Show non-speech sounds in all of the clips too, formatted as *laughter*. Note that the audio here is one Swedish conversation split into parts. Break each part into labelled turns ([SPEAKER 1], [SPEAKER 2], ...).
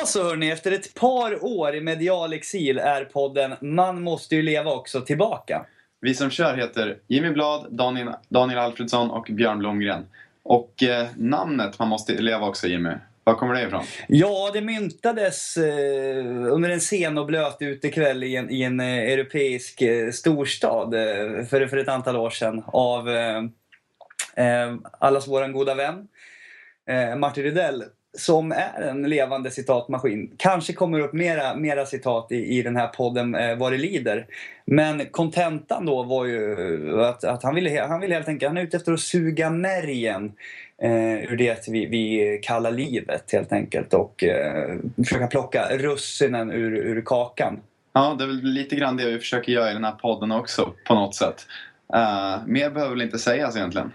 [SPEAKER 1] Då så hörni, efter ett par år i medial exil är podden Man måste ju leva också tillbaka.
[SPEAKER 2] Vi som kör heter Jimmy Blad, Daniel, Daniel Alfredsson och Björn Blomgren. Och eh, namnet Man måste leva också Jimmy, var kommer det ifrån?
[SPEAKER 1] Ja, det myntades eh, under en sen och blöt utekväll i en, i en eh, europeisk eh, storstad eh, för, för ett antal år sedan av eh, eh, allas våran goda vän eh, Martin Rydell som är en levande citatmaskin. Kanske kommer upp mera, mera citat i, i den här podden eh, vad det lider. Men kontentan då var ju att, att han, ville, han ville helt enkelt, han är ute efter att suga märgen eh, ur det vi, vi kallar livet helt enkelt och eh, försöka plocka russinen ur, ur kakan.
[SPEAKER 2] Ja, det är väl lite grann det vi försöker göra i den här podden också på något sätt. Uh, mer behöver väl inte sägas egentligen.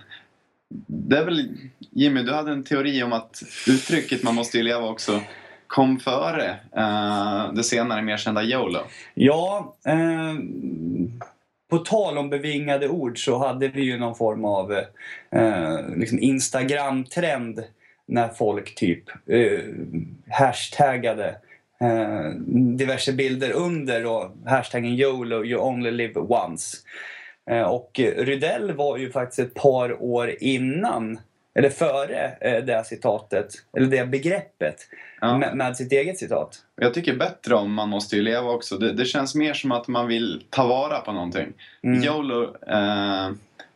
[SPEAKER 2] Det är väl, Jimmy, du hade en teori om att uttrycket man måste ju leva också kom före uh, det senare mer kända YOLO.
[SPEAKER 1] Ja, eh, på tal om bevingade ord så hade vi ju någon form av eh, liksom Instagram-trend när folk typ eh, hashtaggade eh, diverse bilder under och hashtaggen YOLO, you only live once. Eh, och Rydell var ju faktiskt ett par år innan, eller före eh, det citatet, eller det begreppet,
[SPEAKER 2] Ja.
[SPEAKER 1] med, med sitt eget citat.
[SPEAKER 2] Jag tycker bättre om Man måste ju leva också. Det, det känns mer som att man vill ta vara på någonting.
[SPEAKER 1] Mm.
[SPEAKER 2] YOLO, eh,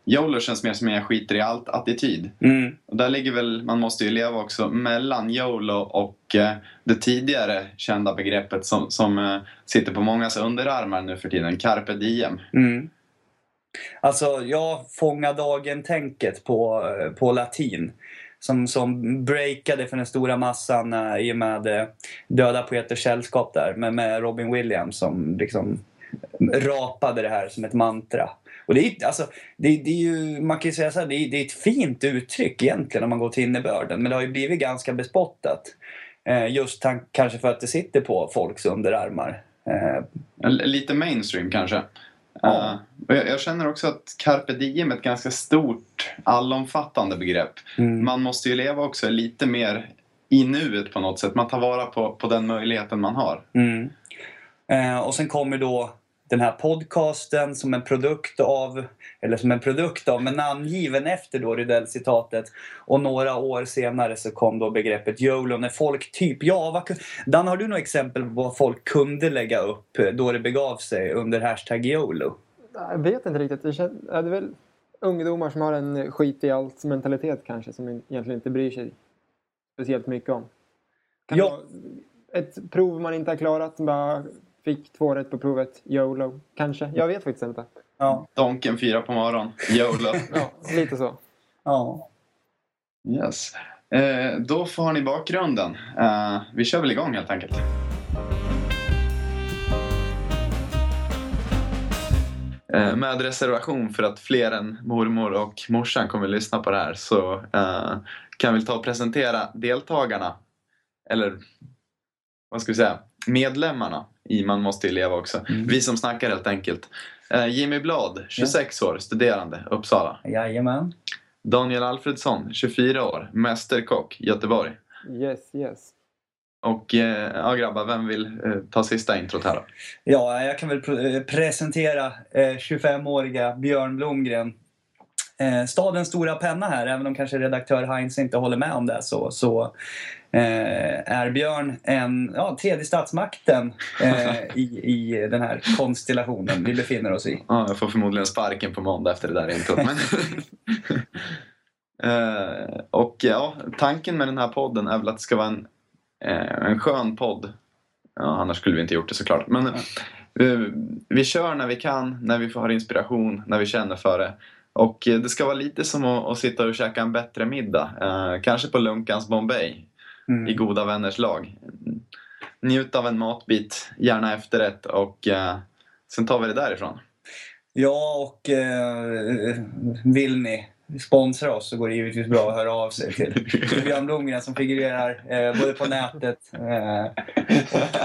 [SPEAKER 2] YOLO känns mer som en jag skiter i allt-attityd.
[SPEAKER 1] Mm.
[SPEAKER 2] Och där ligger väl Man måste ju leva också mellan YOLO och eh, det tidigare kända begreppet som, som eh, sitter på mångas underarmar nu för tiden, carpe diem.
[SPEAKER 1] Mm. Alltså, jag fånga dagen-tänket på, eh, på latin. Som, som breakade för den stora massan eh, i och med eh, Döda poeters sällskap där med, med Robin Williams som liksom eh, rapade det här som ett mantra. Och det är, alltså, det, det är ju, man kan ju säga så här, det är, det är ett fint uttryck egentligen om man går till innebörden. Men det har ju blivit ganska bespottat. Eh, just tan- kanske för att det sitter på folks underarmar. Eh,
[SPEAKER 2] Lite mainstream kanske.
[SPEAKER 1] Ja.
[SPEAKER 2] Och jag, jag känner också att carpe diem är ett ganska stort, allomfattande begrepp.
[SPEAKER 1] mm.
[SPEAKER 2] Man måste ju leva också lite mer i nuet på något sätt. Man tar vara på, på den möjligheten man har.
[SPEAKER 1] Mm. Eh, och sen kommer då den här podcasten som en produkt av, eller som en produkt av, men namngiven efter då Rydell-citatet. Och några år senare så kom då begreppet YOLO när folk typ, ja vad Dan har du några exempel på vad folk kunde lägga upp eh, då det begav sig under hashtag YOLO?
[SPEAKER 3] Jag vet inte riktigt. Det, det är väl ungdomar som har en skit i allt mentalitet kanske som egentligen inte bryr sig speciellt mycket om. Kan
[SPEAKER 1] Ja.
[SPEAKER 3] ett prov man inte har klarat, bara fick två rätt på provet, YOLO kanske. Jag vet faktiskt inte.
[SPEAKER 1] Ja.
[SPEAKER 2] Donken fyra på morgonen, YOLO. *laughs*
[SPEAKER 3] Ja, lite så.
[SPEAKER 1] ja.
[SPEAKER 2] Yes. Eh, då får ni bakgrunden. Eh, vi kör väl igång helt enkelt. Eh, med reservation för att fler än mormor och morsan kommer att lyssna på det här så eh, kan vi ta och presentera deltagarna. Eller vad ska vi säga? Medlemmarna i Man måste ju leva också.
[SPEAKER 1] Mm.
[SPEAKER 2] Vi som snackar helt enkelt. Eh, Jimmy Blad, 26 år, studerande, Uppsala.
[SPEAKER 1] Jajamän.
[SPEAKER 2] Daniel Alfredsson, 24 år, mästerkock, Göteborg.
[SPEAKER 3] Yes, yes.
[SPEAKER 2] Och eh, ja grabbar, vem vill eh, ta sista introt här då?
[SPEAKER 1] Ja, jag kan väl pre- presentera eh, 25-åriga Björn Blomgren. Stadens stora penna här, även om kanske redaktör Heinz inte håller med om det så, så är Björn en, ja, tredje statsmakten eh, i, i den här konstellationen vi befinner oss i.
[SPEAKER 2] Ja, jag får förmodligen sparken på måndag efter det där introt. Men *laughs* eh, och ja, tanken med den här podden är väl att det ska vara en, eh, en skön podd. Ja, annars skulle vi inte gjort det såklart. Men eh, vi kör när vi kan, när vi får ha inspiration, när vi känner för det. Och eh, det ska vara lite som att, att sitta och käka en bättre middag. Eh, kanske på Lunkans Bombay. I
[SPEAKER 1] Mm.
[SPEAKER 2] goda vänners lag. Njut av en matbit, gärna efterrätt och eh, sen tar vi det därifrån.
[SPEAKER 1] Ja, och eh, vill ni sponsra oss så går det givetvis bra att höra av sig till, *laughs* Björn Blomgren som figurerar eh, både på nätet eh,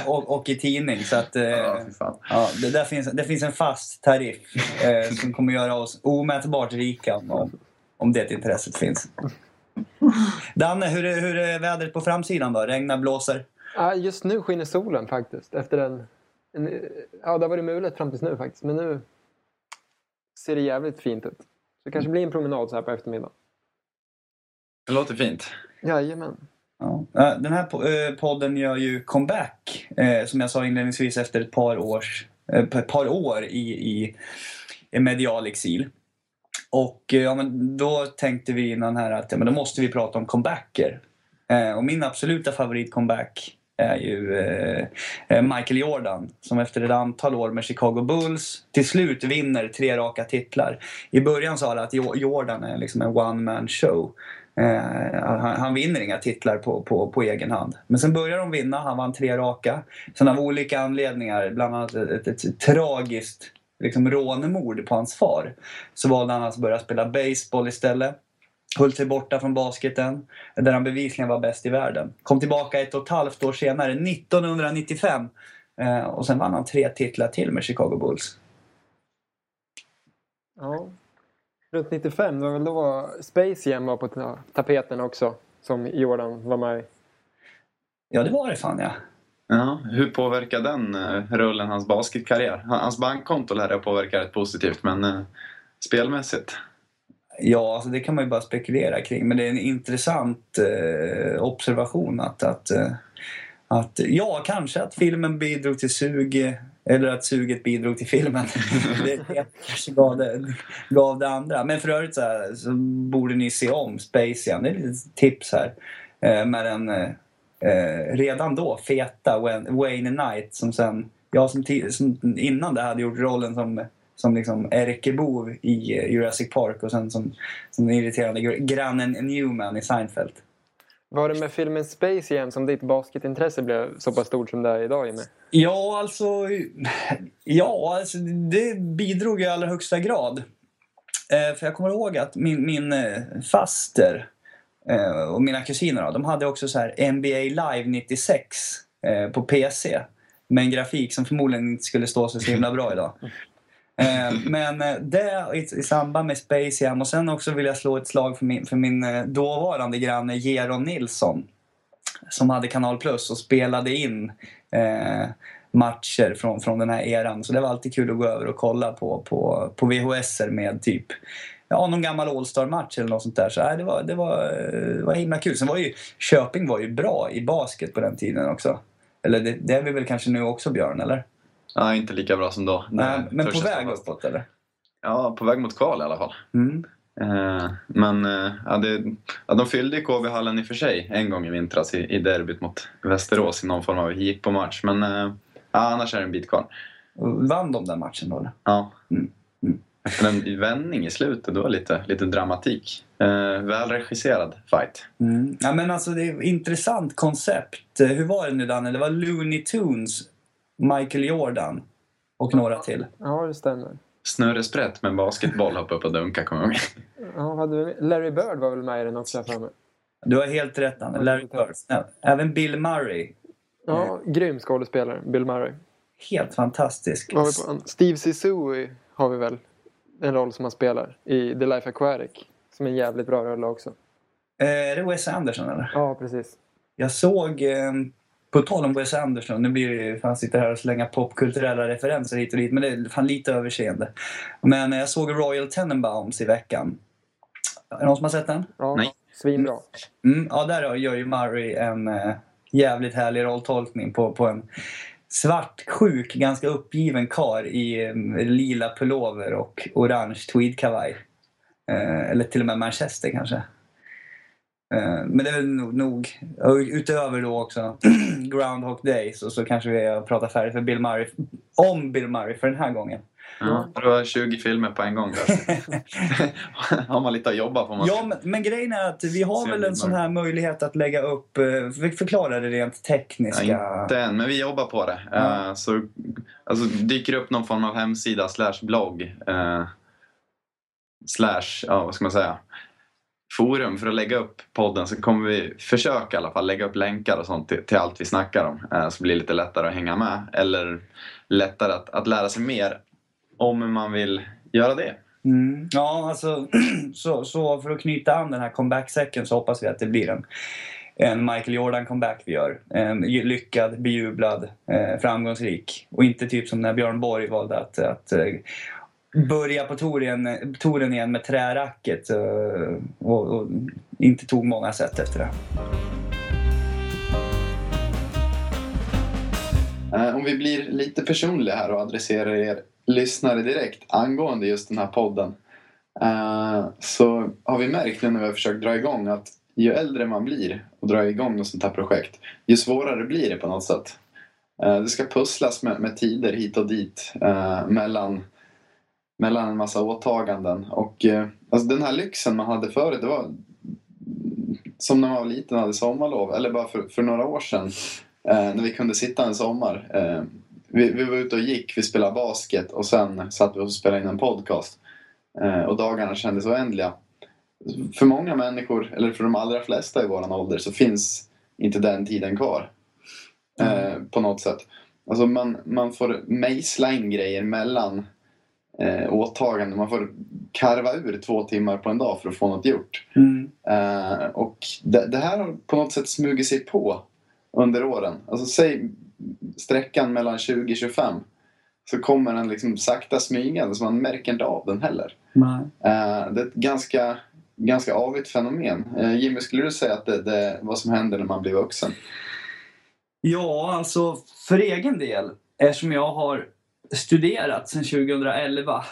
[SPEAKER 1] och, och, och i tidning. Så att,
[SPEAKER 2] Ja,
[SPEAKER 1] eh,
[SPEAKER 2] fan.
[SPEAKER 1] ja, det, där finns, det finns en fast tariff eh, som kommer göra oss omätbart rika om, om det intresset finns. Danne, hur är, hur är vädret på framsidan då? Regnar, blåser?
[SPEAKER 3] Ja, just nu skiner solen faktiskt. Efter en, en, ja, det har varit mulet fram tills nu faktiskt. Men nu ser det jävligt fint ut. Så det kanske blir en promenad så här på eftermiddagen.
[SPEAKER 2] Det låter fint.
[SPEAKER 3] Jajamän.
[SPEAKER 1] Ja. Den här eh, podden gör ju comeback, eh, som jag sa inledningsvis, efter ett par, års, eh, ett par år i, i medial exil. Och eh, ja, men då tänkte vi innan här att ja, men då måste vi prata om comebacker. Eh, och min absoluta favorit-comeback är ju eh, eh, Michael Jordan som efter ett antal år med Chicago Bulls till slut vinner tre raka titlar. I början sa alla att Jordan är liksom en one-man show. Eh, han, han vinner inga titlar på, på, på egen hand. Men sen börjar de vinna. Han vann tre raka. Sen av olika anledningar, bland annat ett, ett, ett tragiskt liksom, rånmord på hans far, så valde han att börja spela baseball istället. Höll sig borta från basketen, där han bevisligen var bäst i världen. Kom tillbaka ett och ett halvt år senare, 1995. Eh, och sen vann han tre titlar till med Chicago Bulls.
[SPEAKER 3] Ja. Runt 95, det var väl då Space Jam var på ta- tapeten också. Som Jordan var med i.
[SPEAKER 1] Ja, det var det fan ja.
[SPEAKER 2] Ja, hur påverkar den eh, rullen hans basketkarriär? Hans bankkonto lär det påverka rätt positivt, men eh, spelmässigt?
[SPEAKER 1] Ja, alltså det kan man ju bara spekulera kring. Men det är en intressant eh, observation att, att, eh, att... Ja, kanske att filmen bidrog till sug. Eller att suget bidrog till filmen. *laughs* det kanske gav det, gav det andra. Men för övrigt så, här, så borde ni se om Space Jam. Det är ett litet tips här. Eh, med den eh, eh, redan då feta Wayne Knight som sen... Jag som, som innan det hade gjort rollen som som liksom ärkebov i eh, Jurassic Park och sen som, som den irriterande gr- grannen Newman i Seinfeld.
[SPEAKER 3] Var det med filmen Space Jam som ditt basketintresse blev så pass stort som det är idag Jimmy?
[SPEAKER 1] Ja, alltså... Ja, alltså det bidrog i allra högsta grad. Eh, för jag kommer ihåg att min, min eh, faster Eh, och mina kusiner då, de hade också så här NBA Live 96 eh, på PC. Med en grafik som förmodligen inte skulle stå sig så himla bra idag. Eh, men eh, det i, i samband med Space Jam och sen också vill jag slå ett slag för min, för min eh, dåvarande granne Geron Nilsson. Som hade Kanal Plus och spelade in eh, matcher från, från den här eran. Så det var alltid kul att gå över och kolla på, på, på VHS med typ ja, någon gammal All-star-match eller något sånt där. Så nej, det, var, det, var, eh, det var himla kul. Sen var ju Köping var ju bra i basket på den tiden också. Eller det, det är vi väl kanske nu också Björn, eller?
[SPEAKER 2] Ja, inte lika bra som då.
[SPEAKER 1] Nej,
[SPEAKER 2] Det
[SPEAKER 1] men på väg uppåt eller?
[SPEAKER 2] Ja, på väg mot kval i alla fall.
[SPEAKER 1] Mm.
[SPEAKER 2] Eh, men eh, ja, det, ja, de fyllde KB-hallen i och för sig en gång i vintras i, i derbyt mot Västerås i någon form av match Men eh, ja, annars är det en bit kvar.
[SPEAKER 1] Vann de den matchen då? eller?
[SPEAKER 2] Ja.
[SPEAKER 1] Mm.
[SPEAKER 2] Efter en vändning i slutet, det var lite, lite dramatik. Eh, välregisserad fight.
[SPEAKER 1] Mm. Ja, men alltså, det är ett intressant koncept. Eh, Hur var det nu Danne? Det var Looney Tunes, Michael Jordan och några till.
[SPEAKER 3] Ja, det stämmer.
[SPEAKER 2] Snurresprätt med basketboll hoppa upp och dunka, kommer jag ihåg.
[SPEAKER 3] Larry Bird var väl med i den också här för mig.
[SPEAKER 1] Du har helt rätt Danne. Larry Bird. Även Bill Murray.
[SPEAKER 3] Ja, grym skådespelare. Bill Murray.
[SPEAKER 1] Helt fantastisk.
[SPEAKER 3] Steve Zissou har vi väl en roll som han spelar i The Life Aquatic. Som är en jävligt bra rulle också.
[SPEAKER 1] Eh, Är det Wes Anderson eller?
[SPEAKER 3] Ja, precis.
[SPEAKER 1] Jag såg, eh, på tal om Wes Anderson, nu blir det ju, fan sitter här och slänga popkulturella referenser hit och dit, men det är fan lite överseende. Men eh, jag såg Royal Tenenbaums i veckan. Är det någon som har sett den?
[SPEAKER 3] Ja,
[SPEAKER 2] Nej.
[SPEAKER 3] Svinbra.
[SPEAKER 1] Mm, ja, där gör ju Murray en jävligt härlig rolltolkning på, på en svartsjuk, ganska uppgiven kar i eh, lila pullover och orange tweedkavaj. Eh, eller till och med manchester kanske. Eh, men det är väl nog, nog utöver då också *clears throat* Groundhog Day så, så kanske vi har pratat färdigt för Bill Murray, om Bill Murray för den här gången.
[SPEAKER 2] Ja, det var 20 filmer på en gång *laughs* har man lite att jobba på. Man
[SPEAKER 1] Ja, men, men grejen är att vi har väl en sån här möjlighet att lägga upp, eh, för- förklara det rent tekniska.
[SPEAKER 2] Ja, inte än, men vi jobbar på det.
[SPEAKER 1] Ja.
[SPEAKER 2] Eh, så alltså, dyker det upp någon form av hemsida slash blogg eh, slash, ja vad ska man säga, forum för att lägga upp podden så kommer vi försöka i alla fall lägga upp länkar och sånt till, till allt vi snackar om. Eh, så blir det lite lättare att hänga med eller lättare att, att lära sig mer om man vill göra det.
[SPEAKER 1] Mm. Ja, alltså *clears throat* så, så för att knyta an den här comeback-säcken så hoppas vi att det blir en, en Michael Jordan-comeback vi gör. Eh, lyckad, bejublad, eh, framgångsrik. Och inte typ som när Björn Borg valde att, att eh, börja på touren, touren igen med träracket eh, och, och inte tog många set efter det.
[SPEAKER 2] Om vi blir lite personliga här och adresserar er lyssnare direkt angående just den här podden. eh, Så har vi märkt nu när vi har försökt dra igång att ju äldre man blir och drar igång något sånt här projekt, ju svårare blir det på något sätt. Eh, Det ska pusslas med, med tider hit och dit eh, mellan, mellan en massa åtaganden. Och eh, alltså den här lyxen man hade förut, det var som när man var liten och hade sommarlov, eller bara för, för några år sedan eh, när vi kunde sitta en sommar. Eh, vi, vi var ute och gick, vi spelade basket och sen satt vi och spelade in en podcast. Eh, och dagarna kändes oändliga. För många människor, eller för de allra flesta i våran ålder, så finns inte den tiden kvar. Eh, på något sätt. Alltså man, man får mejsla in grejer mellan eh, åtaganden. Man får karva ur två timmar på en dag för att få något gjort.
[SPEAKER 1] Mm.
[SPEAKER 2] Eh, och det, det här har på något sätt smugit sig på under åren. Alltså säg sträckan mellan 20 och 25 så kommer den liksom sakta smygande så man märker inte av den heller.
[SPEAKER 1] Nej.
[SPEAKER 2] Eh, det är ett ganska, ganska avigt fenomen. Eh, Jimmy, skulle du säga att det, det vad som händer när man blir vuxen?
[SPEAKER 1] Ja, alltså för egen del, eftersom jag har studerat sedan 2011,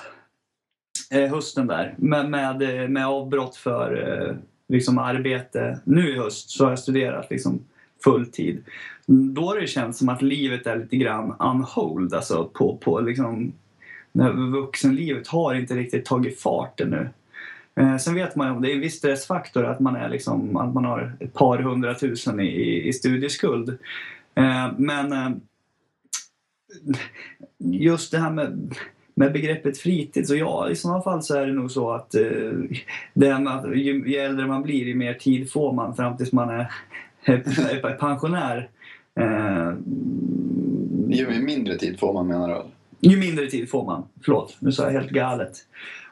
[SPEAKER 1] eh, hösten där, med, med, med avbrott för liksom arbete nu i höst, så har jag studerat liksom fulltid. Då har det känts som att livet är lite grann on hold, alltså på, på liksom, när vuxenlivet har inte riktigt tagit fart ännu. Eh, sen vet man ju om det är en viss stressfaktor att man, är liksom, att man har ett par hundratusen i, i, studieskuld. Eh, men eh, just det här med, med begreppet fritid, så ja, i sådana fall så är det nog så att eh, det med att ju, ju äldre man blir, ju mer tid får man fram tills man är pensionär. Eh,
[SPEAKER 2] Ju mindre tid får man menar du?
[SPEAKER 1] ju mindre tid får man. Förlåt, nu sa jag helt galet.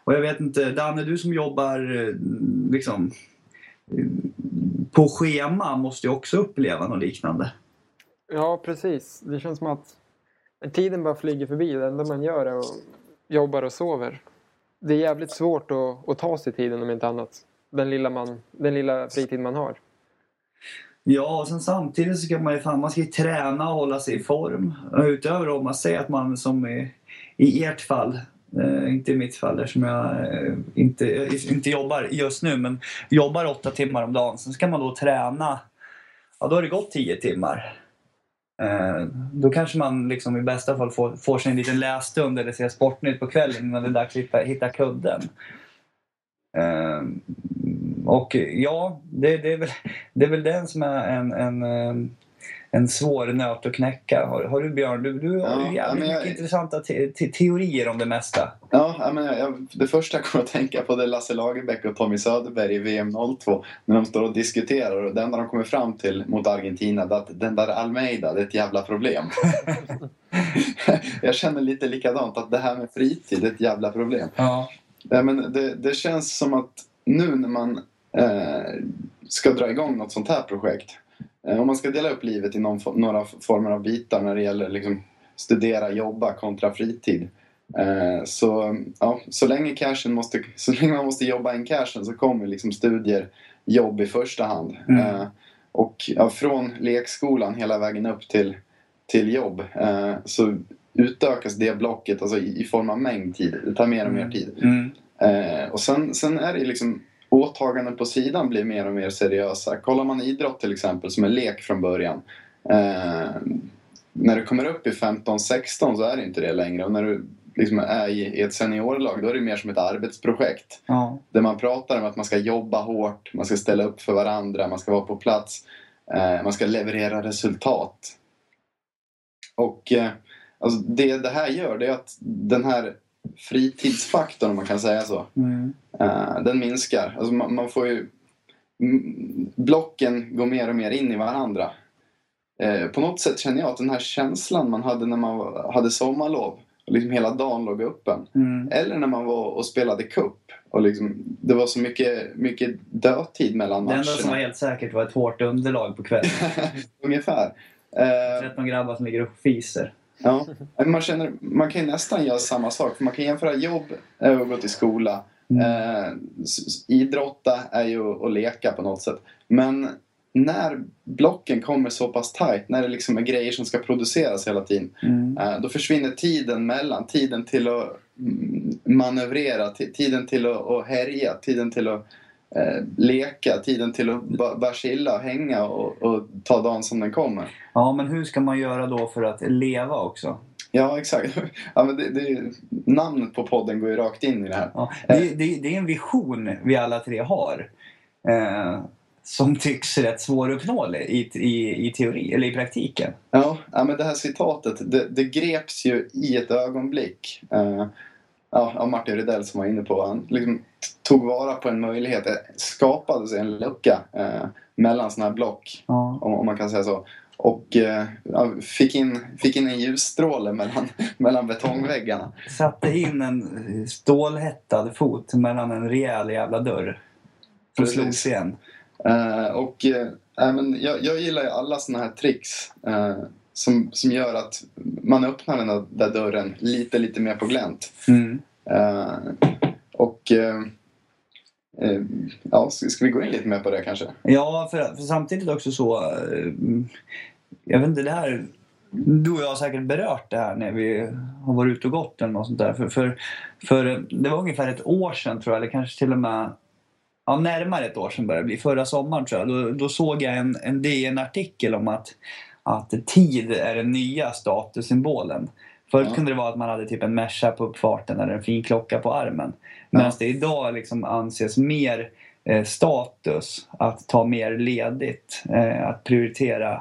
[SPEAKER 1] Och jag vet inte, Danne, du som jobbar eh, liksom eh, på schema måste ju också uppleva något liknande.
[SPEAKER 3] Ja, precis. Det känns som att tiden bara flyger förbi. Det enda man gör är att jobbar och sover. Det är jävligt svårt att, att ta sig tiden om inte annat. Den lilla, man, den lilla fritid man har.
[SPEAKER 1] Ja, och sen samtidigt så ska man ju fan, man ska träna och hålla sig i form. Utöver om man säger att man som i, i ert fall, eh, inte i mitt fall eftersom jag eh, inte, inte jobbar just nu, men jobbar åtta timmar om dagen. Sen ska man då träna, ja då har det gått tio timmar. Eh, då kanske man liksom i bästa fall får, får sig en liten lässtund eller ser Sportnytt på kvällen innan det är dags att hitta, hitta kudden. Eh, Eh, och ja, det, det, är väl, *laughs* det är väl den som är en, en, eh, en svår nöt att knäcka. Har, har du Björn, du, du har
[SPEAKER 2] Ja,
[SPEAKER 1] jävligt
[SPEAKER 2] ja, men jag-
[SPEAKER 1] mycket intressanta te, te, teorier om det mesta.
[SPEAKER 2] Ja, menar, jag, det första jag kommer att tänka på det är Lasse Lagerbäck och Tommy Söderberg i VM 02. När de står och diskuterar och det enda de kommer fram till mot Argentina är att den där Almeida, det är ett jävla problem. *laughs* jag känner lite likadant, att det här med fritid är ett jävla problem.
[SPEAKER 1] Ja.
[SPEAKER 2] Ja, men det, det känns som att nu när man eh, ska dra igång något sånt här projekt. Eh, om man ska dela upp livet i någon, några former av bitar när det gäller liksom, studera, jobba kontra fritid. Eh, så, ja, så, länge cashen måste, *laughs* så länge man måste jobba in cashen så kommer liksom studier, jobb i första hand.
[SPEAKER 1] Mm.
[SPEAKER 2] Eh, och ja, från lekskolan hela vägen upp till, till jobb eh, så utökas det blocket alltså i, i form av mängd tid. Det tar mer och mer tid.
[SPEAKER 1] Mm.
[SPEAKER 2] Eh, och sen, sen är det liksom åtaganden på sidan blir mer och mer seriösa. Kollar man idrott till exempel som är lek från början. Eh, när du kommer upp i 15-16 så är det inte det längre. Och när du liksom är i, i ett seniorlag då är det mer som ett arbetsprojekt.
[SPEAKER 1] Ja.
[SPEAKER 2] Där man pratar om att man ska jobba hårt, man ska ställa upp för varandra, man ska vara på plats. Eh, man ska leverera resultat. Och eh, alltså det det här gör det är att den här fritidsfaktorn om man kan säga så.
[SPEAKER 1] Mm.
[SPEAKER 2] Eh, den minskar. Alltså man, man får ju... Blocken går mer och mer in i varandra. Eh, på något sätt känner jag att den här känslan man hade när man hade sommarlov och liksom hela dagen låg öppen.
[SPEAKER 1] Mm.
[SPEAKER 2] Eller när man var och spelade cup och liksom, det var så mycket, mycket dödtid mellan
[SPEAKER 1] Det enda som var
[SPEAKER 2] matcherna.
[SPEAKER 1] helt säkert var ett hårt underlag på kvällen. *laughs*
[SPEAKER 2] Ungefär. Eh,
[SPEAKER 1] 13 grabbar som ligger och fiser.
[SPEAKER 2] Ja, man, känner, man kan ju nästan göra samma sak. För man kan jämföra jobb och gå till skola. Eh, s- s- idrotta är ju att leka på något sätt. Men när blocken kommer så pass tight, när det liksom är grejer som ska produceras hela tiden.
[SPEAKER 1] Mm.
[SPEAKER 2] Eh, då försvinner tiden mellan. Tiden till att mm, manövrera, ti- tiden till att, härja, tiden till att eh, leka, tiden till att ba- bara chilla och hänga och, och ta dagen som den kommer.
[SPEAKER 1] Ja, men hur ska man göra då för att leva också?
[SPEAKER 2] Ja, exakt. *laughs* Ja, men det, det, namnet på podden går ju rakt in i det här.
[SPEAKER 1] Ja, det, det, det är en vision vi alla tre har. Eh, som tycks rätt svåruppnåelig i, i, i teori, eller i praktiken.
[SPEAKER 2] Ja, ja men det här citatet, det, det greps ju i ett ögonblick. Eh, ja, av Martin Rydell som var inne på. Han liksom tog vara på en möjlighet. Det skapades en lucka eh, mellan sådana här block,
[SPEAKER 1] Ja.
[SPEAKER 2] om, om man kan säga så. Och eh, ja, fick, in, fick in en ljusstråle mellan, *laughs* mellan betongväggarna.
[SPEAKER 1] Satte in en stålhättad fot mellan en rejäl jävla dörr. Som
[SPEAKER 2] Precis.
[SPEAKER 1] slogs igen.
[SPEAKER 2] Eh, och eh, äh, men jag, jag gillar ju alla såna här tricks eh, som, som gör att man öppnar den där, där dörren lite, lite mer på glänt.
[SPEAKER 1] Mm.
[SPEAKER 2] Eh, och eh, eh, Eh, ja, ska, vi gå in lite mer på det kanske?
[SPEAKER 1] Ja, för, för samtidigt också så... eh, Jag vet inte, det här... Du och jag har säkert berört det här när vi har varit ute och gått eller något sånt där. För, för, för eh, det var ungefär ett år sedan tror jag, eller kanske till och med ja, närmare ett år sedan började det bli. Förra sommaren tror jag. Då, då såg jag en, en DN-artikel om att, att tid är den nya statussymbolen. Förut
[SPEAKER 2] Ja.
[SPEAKER 1] kunde det vara att man hade typ en Merca på uppfarten eller en fin klocka på armen. Medan det idag liksom anses mer eh, status att ta mer ledigt. Eh, att prioritera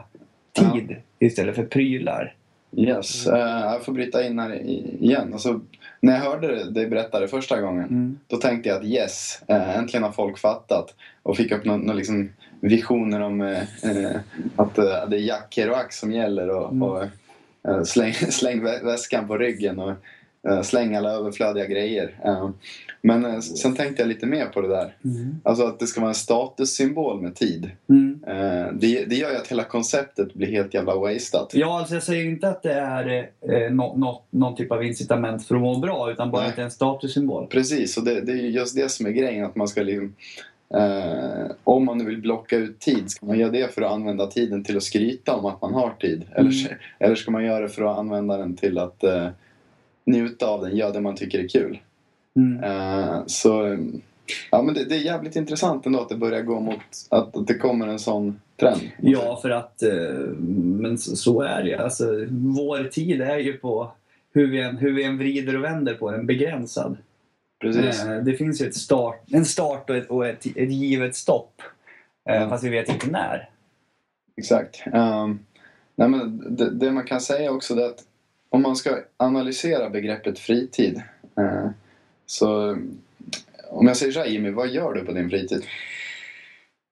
[SPEAKER 1] tid istället för prylar.
[SPEAKER 2] Yes, eh, jag får bryta in här igen. Alltså, när jag hörde dig berätta det första gången
[SPEAKER 1] Mm.
[SPEAKER 2] då tänkte jag att yes, eh, äntligen har folk fattat. Och fick upp några liksom visioner om eh, att det är Jack Kerouac som gäller och,
[SPEAKER 1] Mm.
[SPEAKER 2] och släng, *laughs* släng vä- väskan på ryggen och eh, släng alla överflödiga grejer. Eh, men eh, sen tänkte jag lite mer på det där.
[SPEAKER 1] Mm.
[SPEAKER 2] Alltså att det ska vara en statussymbol med tid.
[SPEAKER 1] Mm.
[SPEAKER 2] Eh, det, det gör ju att hela konceptet blir helt jävla wasteat.
[SPEAKER 1] Ja, alltså jag säger ju inte att det är eh, nå, nå, någon typ av incitament för att må bra utan bara
[SPEAKER 2] Nej.
[SPEAKER 1] att det är en statussymbol.
[SPEAKER 2] Precis, och det, det är ju just det som är grejen. Att man ska liksom, eh, om man nu vill blocka ut tid, ska man göra det för att använda tiden till att skryta om att man har tid? Eller,
[SPEAKER 1] Mm.
[SPEAKER 2] eller ska man göra det för att använda den till att eh, njuta av den, göra det man tycker är kul?
[SPEAKER 1] Mm.
[SPEAKER 2] Eh, så ja, men det, det är jävligt intressant ändå att det börjar gå mot att, att det kommer en sån trend.
[SPEAKER 1] Ja, för att eh, men så, så är det. Alltså, vår tid är ju på hur vi, än, hur vi än vrider och vänder på den begränsad.
[SPEAKER 2] Precis.
[SPEAKER 1] Eh, det finns ju ett start, en start och ett, och ett, ett givet stopp.
[SPEAKER 2] Ja.
[SPEAKER 1] Fast vi vet inte när.
[SPEAKER 2] Exakt. Ehm, nej men det, det man kan säga också är att om man ska analysera begreppet fritid eh, så om jag säger så här Jimmy, vad gör du på din fritid?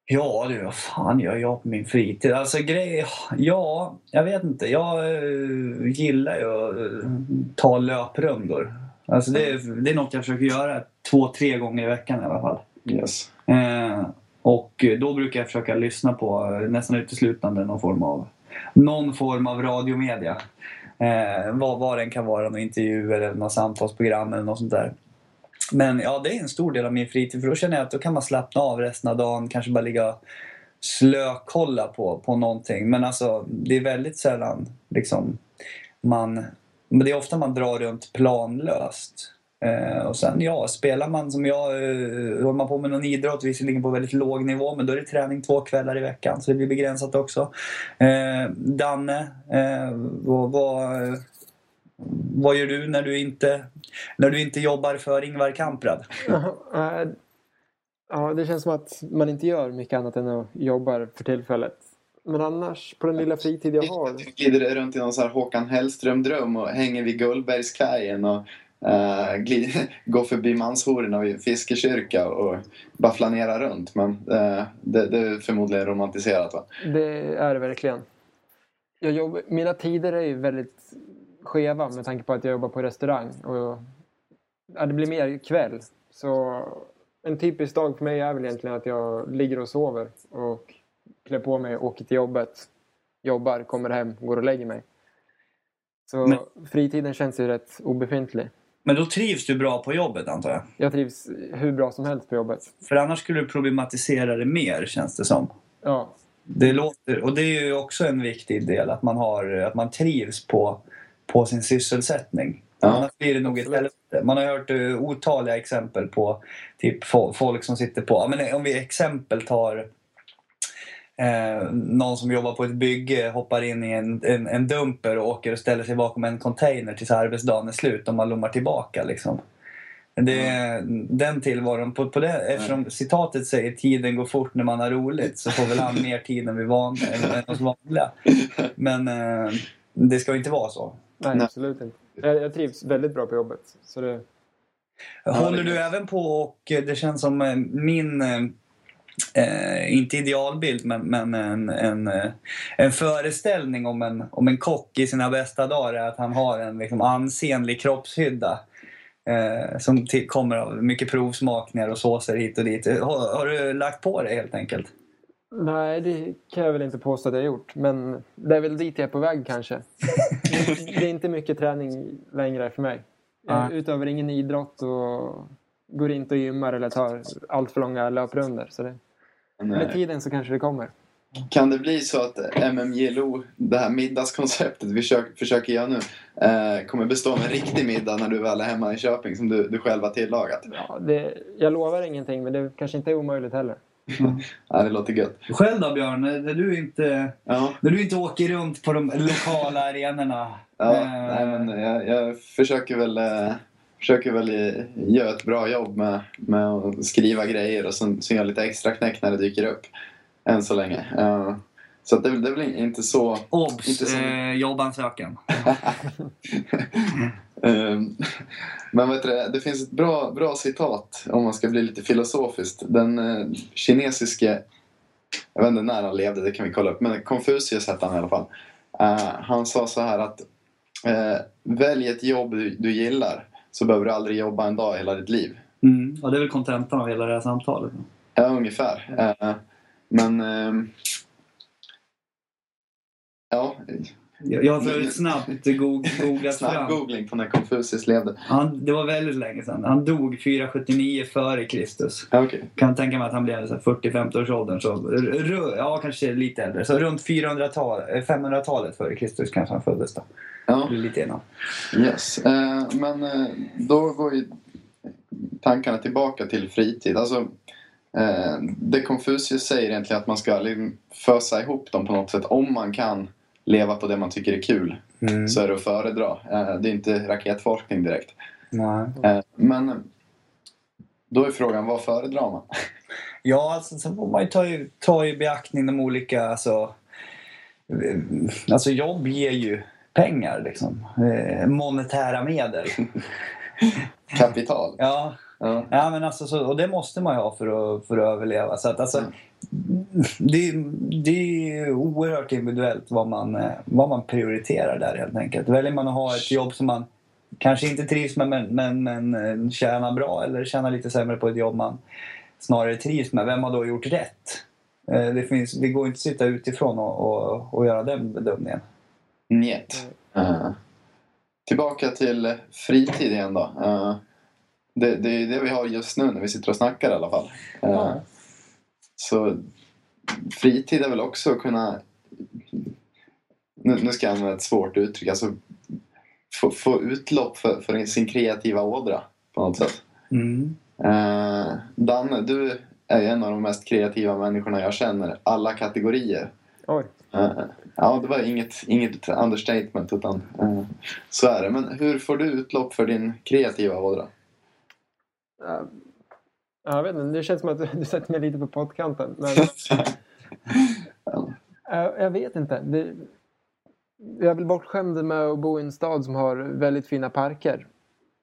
[SPEAKER 1] Ja du, vad fan gör jag på min fritid? Alltså grej, ja, jag vet inte. Jag eh, gillar ju att eh, ta löprundor. Alltså det, är- det är något jag försöker göra två, tre gånger i veckan i alla fall.
[SPEAKER 2] Yes.
[SPEAKER 1] Eh, och då brukar jag försöka lyssna på eh, nästan uteslutande någon form av, någon form av radiomedia. Eh, vad, vad den kan vara, någon intervju eller något samtalsprogram eller något sånt där. Men ja, det är en stor del av min fritid för då känner jag att då kan man slappna av resten av dagen, kanske bara ligga slökolla på, på någonting. Men alltså, det är väldigt sällan liksom man... Men det är ofta man drar runt planlöst. Eh, och sen ja, spelar man som jag, eh, håller man på med någon idrott, visserligen på väldigt låg nivå, men då är det träning två kvällar i veckan. Så det blir begränsat också. Eh, Danne, eh, vad, vad, vad gör du när du inte, när du inte jobbar för Ingvar Kamprad?
[SPEAKER 3] Ja, *laughs* Ja, det känns som att man inte gör mycket annat än att jobba för tillfället. Men annars, på den lilla fritid jag har.
[SPEAKER 2] Glider runt i någon sån här Håkan Hellström-dröm och hänger vid Gullbergskajen och uh, glider, *laughs* går förbi manshororna vid Fiskekyrka och bara flanerar runt. Men eh, det, det är förmodligen romantiserat va?
[SPEAKER 3] Det är det verkligen. Jag jobbar, mina tider är ju väldigt skeva med tanke på att jag jobbar på restaurang. Och, ja, det blir mer kväll. Så en typisk dag för mig är väl egentligen att jag ligger och sover och klär på mig, åker till jobbet, jobbar, kommer hem, går och lägger mig. Så
[SPEAKER 1] Men-
[SPEAKER 3] fritiden känns ju rätt obefintlig.
[SPEAKER 1] Men då trivs du bra på jobbet antar jag?
[SPEAKER 3] Jag trivs hur bra som helst på jobbet.
[SPEAKER 1] För annars skulle du problematisera det mer känns det som.
[SPEAKER 3] Ja,
[SPEAKER 1] Det låter, och det är ju också en viktig del att man, har, att man trivs på, på sin sysselsättning.
[SPEAKER 2] Ja.
[SPEAKER 1] Annars blir det nog ett. Man har hört uh, otaliga exempel på typ, fo- folk som sitter på... Men om vi exempel tar eh, någon som jobbar på ett bygge, hoppar in i en, en, en dumper och åker och ställer sig bakom en container tills arbetsdagen är slut och man lommar tillbaka. Liksom. Det, Den tillvaron, på, på det, eftersom citatet säger tiden går fort när man har roligt så får väl han *laughs* mer tid än, vi van, än, oss vanliga. *laughs* Men eh, det ska ju inte vara så.
[SPEAKER 3] nej,
[SPEAKER 2] Nej.
[SPEAKER 3] absolut inte. Jag, jag trivs väldigt bra på jobbet. Så det,
[SPEAKER 1] Håller du även på och eh, det känns som eh, min, eh, inte idealbild, men, men en, en, eh, en föreställning om en, om en kock i sina bästa dagar är att han har en liksom, ansenlig kroppshydda. Eh, som till, kommer av mycket provsmakningar och såser hit och dit. Har, har du lagt på det helt enkelt?
[SPEAKER 3] nej, det kan jag väl inte påstå att jag gjort. Men det är väl dit jag är på väg kanske. Det, är inte mycket träning längre för mig. *laughs* Jag utövar ingen idrott och går inte och gymmar eller tar allt för långa löprundor. Så det, med
[SPEAKER 2] Nej.
[SPEAKER 3] tiden så kanske det kommer.
[SPEAKER 2] Kan det bli så att MMJLO, det här middagskonceptet vi försöker, göra nu, eh, kommer bestå av en riktig middag när du väl är hemma i Köping som du, du själv har tillagat?
[SPEAKER 3] Ja, det, jag lovar ingenting, men det kanske inte är omöjligt heller. *laughs*
[SPEAKER 2] Ja, det låter gött.
[SPEAKER 1] Själv då Björn, när du inte,
[SPEAKER 2] Ja,
[SPEAKER 1] när du inte åker runt på de lokala arenorna?
[SPEAKER 2] ja
[SPEAKER 1] eh,
[SPEAKER 2] nej, men jag, jag försöker väl, eh, försöker väl göra ett bra jobb med, med att skriva grejer och sen, sen göra lite extra knäck när det dyker upp. Än så länge. Eh, så det, det är väl inte så...
[SPEAKER 1] Obs!
[SPEAKER 2] Inte så-
[SPEAKER 1] Eh, jobbansökan. *laughs*
[SPEAKER 2] Ehm, Men vet du, det finns ett bra, bra citat om man ska bli lite filosofiskt. Den eh, kinesiske, jag vet inte när han levde, det kan vi kolla upp, men Konfucius hette han i alla fall. Eh, han sa så här att välj ett jobb du, du gillar så behöver du aldrig jobba en dag i hela ditt liv.
[SPEAKER 1] Mm. Och det är väl kontentan av hela det här samtalet.
[SPEAKER 2] Ja, ungefär. Eh, men ehm, ja,
[SPEAKER 1] Jag jag har snabbt goog- googlat
[SPEAKER 2] snabb
[SPEAKER 1] fram.
[SPEAKER 2] googling på när Konfucius levde.
[SPEAKER 1] Han, det var väldigt länge sedan. Han dog 479 före Kristus.
[SPEAKER 2] Okej.
[SPEAKER 1] Kan tänka mig att han blev så här 40-50 års åldern. Så, ja, kanske lite äldre. Så runt 400-tal, eh, 500-talet före Kristus kanske han föddes då.
[SPEAKER 2] Ja.
[SPEAKER 1] Lite innan.
[SPEAKER 2] Yes. Eh, men eh, då går ju tankarna tillbaka till fritid. Alltså, eh, det Konfucius säger egentligen att man ska liksom fösa ihop dem på något sätt. Om man kan leva på det man tycker är kul så är det att föredra. Eh, det är inte raketforskning direkt.
[SPEAKER 1] Nej.
[SPEAKER 2] Eh, men då är frågan, vad föredrar man? *laughs*
[SPEAKER 1] Ja, alltså, så får man ju ta, i- ta i beaktning de olika... Alltså, eh, alltså jobb ger ju pengar liksom. Monetära medel. *laughs*
[SPEAKER 2] Kapital.
[SPEAKER 1] Ja,
[SPEAKER 2] Ja.
[SPEAKER 1] Ja, men alltså, så, och det måste man ju ha för att, för att överleva. Så att, alltså, det, det är oerhört individuellt vad man, eh, vad man prioriterar där helt enkelt. Väljer man att ha ett jobb som man kanske inte trivs med men, men, men eh, tjänar bra eller tjänar lite sämre på ett jobb man snarare trivs med. Vem har då gjort rätt? Eh, Det, finns, det går inte att sitta utifrån och, och, och göra den bedömningen.
[SPEAKER 2] Njet. Eh, tillbaka till fritid igen då. Eh, det, det är det vi har just nu när vi sitter och snackar i alla fall.
[SPEAKER 1] Ja.
[SPEAKER 2] Så fritid är väl också att kunna... Nu, nu ska jag använda ett svårt uttryck. Alltså, få, få utlopp för, för sin kreativa ådra på något sätt.
[SPEAKER 1] Mm.
[SPEAKER 2] Eh, Danne, du är en av de mest kreativa människorna jag känner. Alla kategorier.
[SPEAKER 3] Oj.
[SPEAKER 2] Eh, Ja, det var inget, inget understatement utan eh, så är det. Men hur får du utlopp för din kreativa ådra?
[SPEAKER 3] Ja, Jag vet inte, det känns som att du- sätter mig lite på pottkanten. Men *laughs*
[SPEAKER 2] Ja.
[SPEAKER 3] jag, vet inte. Det, jag är väl bortskämd med att bo i en stad som har väldigt fina parker.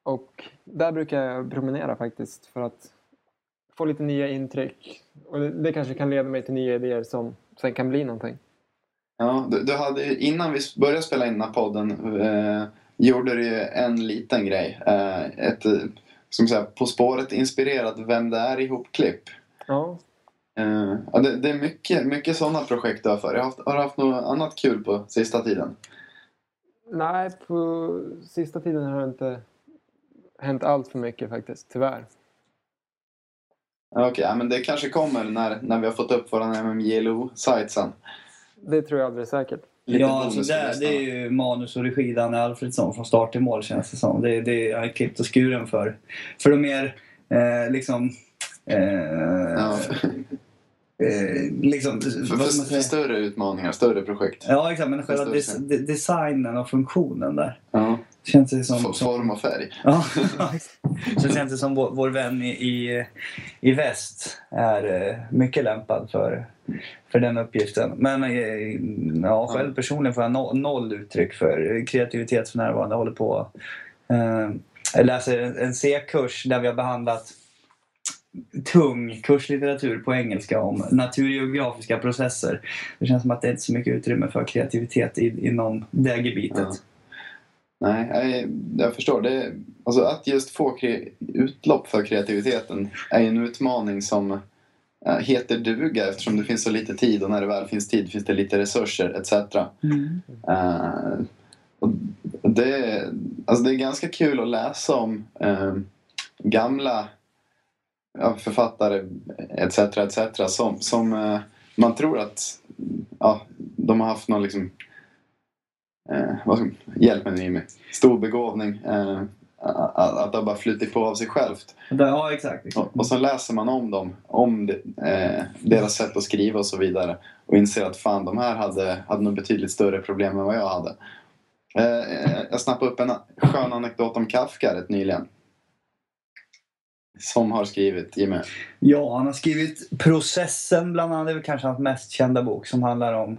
[SPEAKER 3] Och där brukar jag promenera faktiskt för att få lite nya intryck. Och det, det kanske kan leda mig till nya idéer som sen kan bli någonting.
[SPEAKER 2] Ja, du, du hade, innan vi började spela in den här podden eh, gjorde du en liten grej. Eh, ett, som säga, På spåret inspirerat Vem det är ihopklipp.
[SPEAKER 3] Ja,
[SPEAKER 2] Eh, ja, det, det är mycket, mycket sådana projekt du har för. Har, haft, har du haft något annat kul på sista tiden?
[SPEAKER 3] nej på sista tiden har det inte hänt allt för mycket faktiskt, tyvärr.
[SPEAKER 2] Okej, ja, men det kanske kommer när, när vi har fått upp vår MMJLO-sajt sen.
[SPEAKER 3] Det tror jag aldrig säkert.
[SPEAKER 1] Ja, alltså
[SPEAKER 2] för
[SPEAKER 1] det, är ju manus och regi Danne Alfredsson från start till mål känns det som. Det, det är klippt och skuren för. För de mer eh, liksom... Eh,
[SPEAKER 2] Ja, *laughs*
[SPEAKER 1] eh, liksom
[SPEAKER 2] för, för, större utmaningar, större projekt.
[SPEAKER 1] Ja, exakt. Men själva des, de, designen och funktionen där.
[SPEAKER 2] Ja.
[SPEAKER 1] Känns det som...
[SPEAKER 2] Form och färg.
[SPEAKER 1] ja, *laughs* *laughs* så känns det som vår, vår vän i, i, i väst är eh, mycket lämpad för, för den uppgiften. Men eh, ja, själv personligen får jag no, noll uttryck för kreativitet för närvarande. Jag håller på eh, läser en, C-kurs där vi har behandlat tung kurslitteratur på engelska om naturgeografiska processer. Det känns som att det inte är så mycket utrymme för kreativitet inom det gebitet.
[SPEAKER 2] Ja. Nej, jag, jag förstår. Det, alltså att just få utlopp för kreativiteten är en utmaning som eh, heter duga eftersom det finns så lite tid och när det väl finns tid finns det lite resurser etc.
[SPEAKER 1] Mm.
[SPEAKER 2] Eh, och det, alltså det är ganska kul att läsa om eh, gamla ja, författare etc. etc. som, som man tror att ja, de har haft någon liksom eh, vad hjälp mig Jimmy. Stor begåvning. Eh, att, att det har bara flutit på av sig självt.
[SPEAKER 1] Ja, exakt. exakt.
[SPEAKER 2] Och, och så läser man om dem, om de, eh, deras sätt att skriva och så vidare. Och inser att fan, de här hade, hade nog betydligt större problem än vad jag hade. Eh, jag snappade upp en skön anekdot om Kafka rätt nyligen. Som har skrivit, Jimmy.
[SPEAKER 1] Ja, han har skrivit Processen bland annat. Det är väl kanske hans mest kända bok som handlar om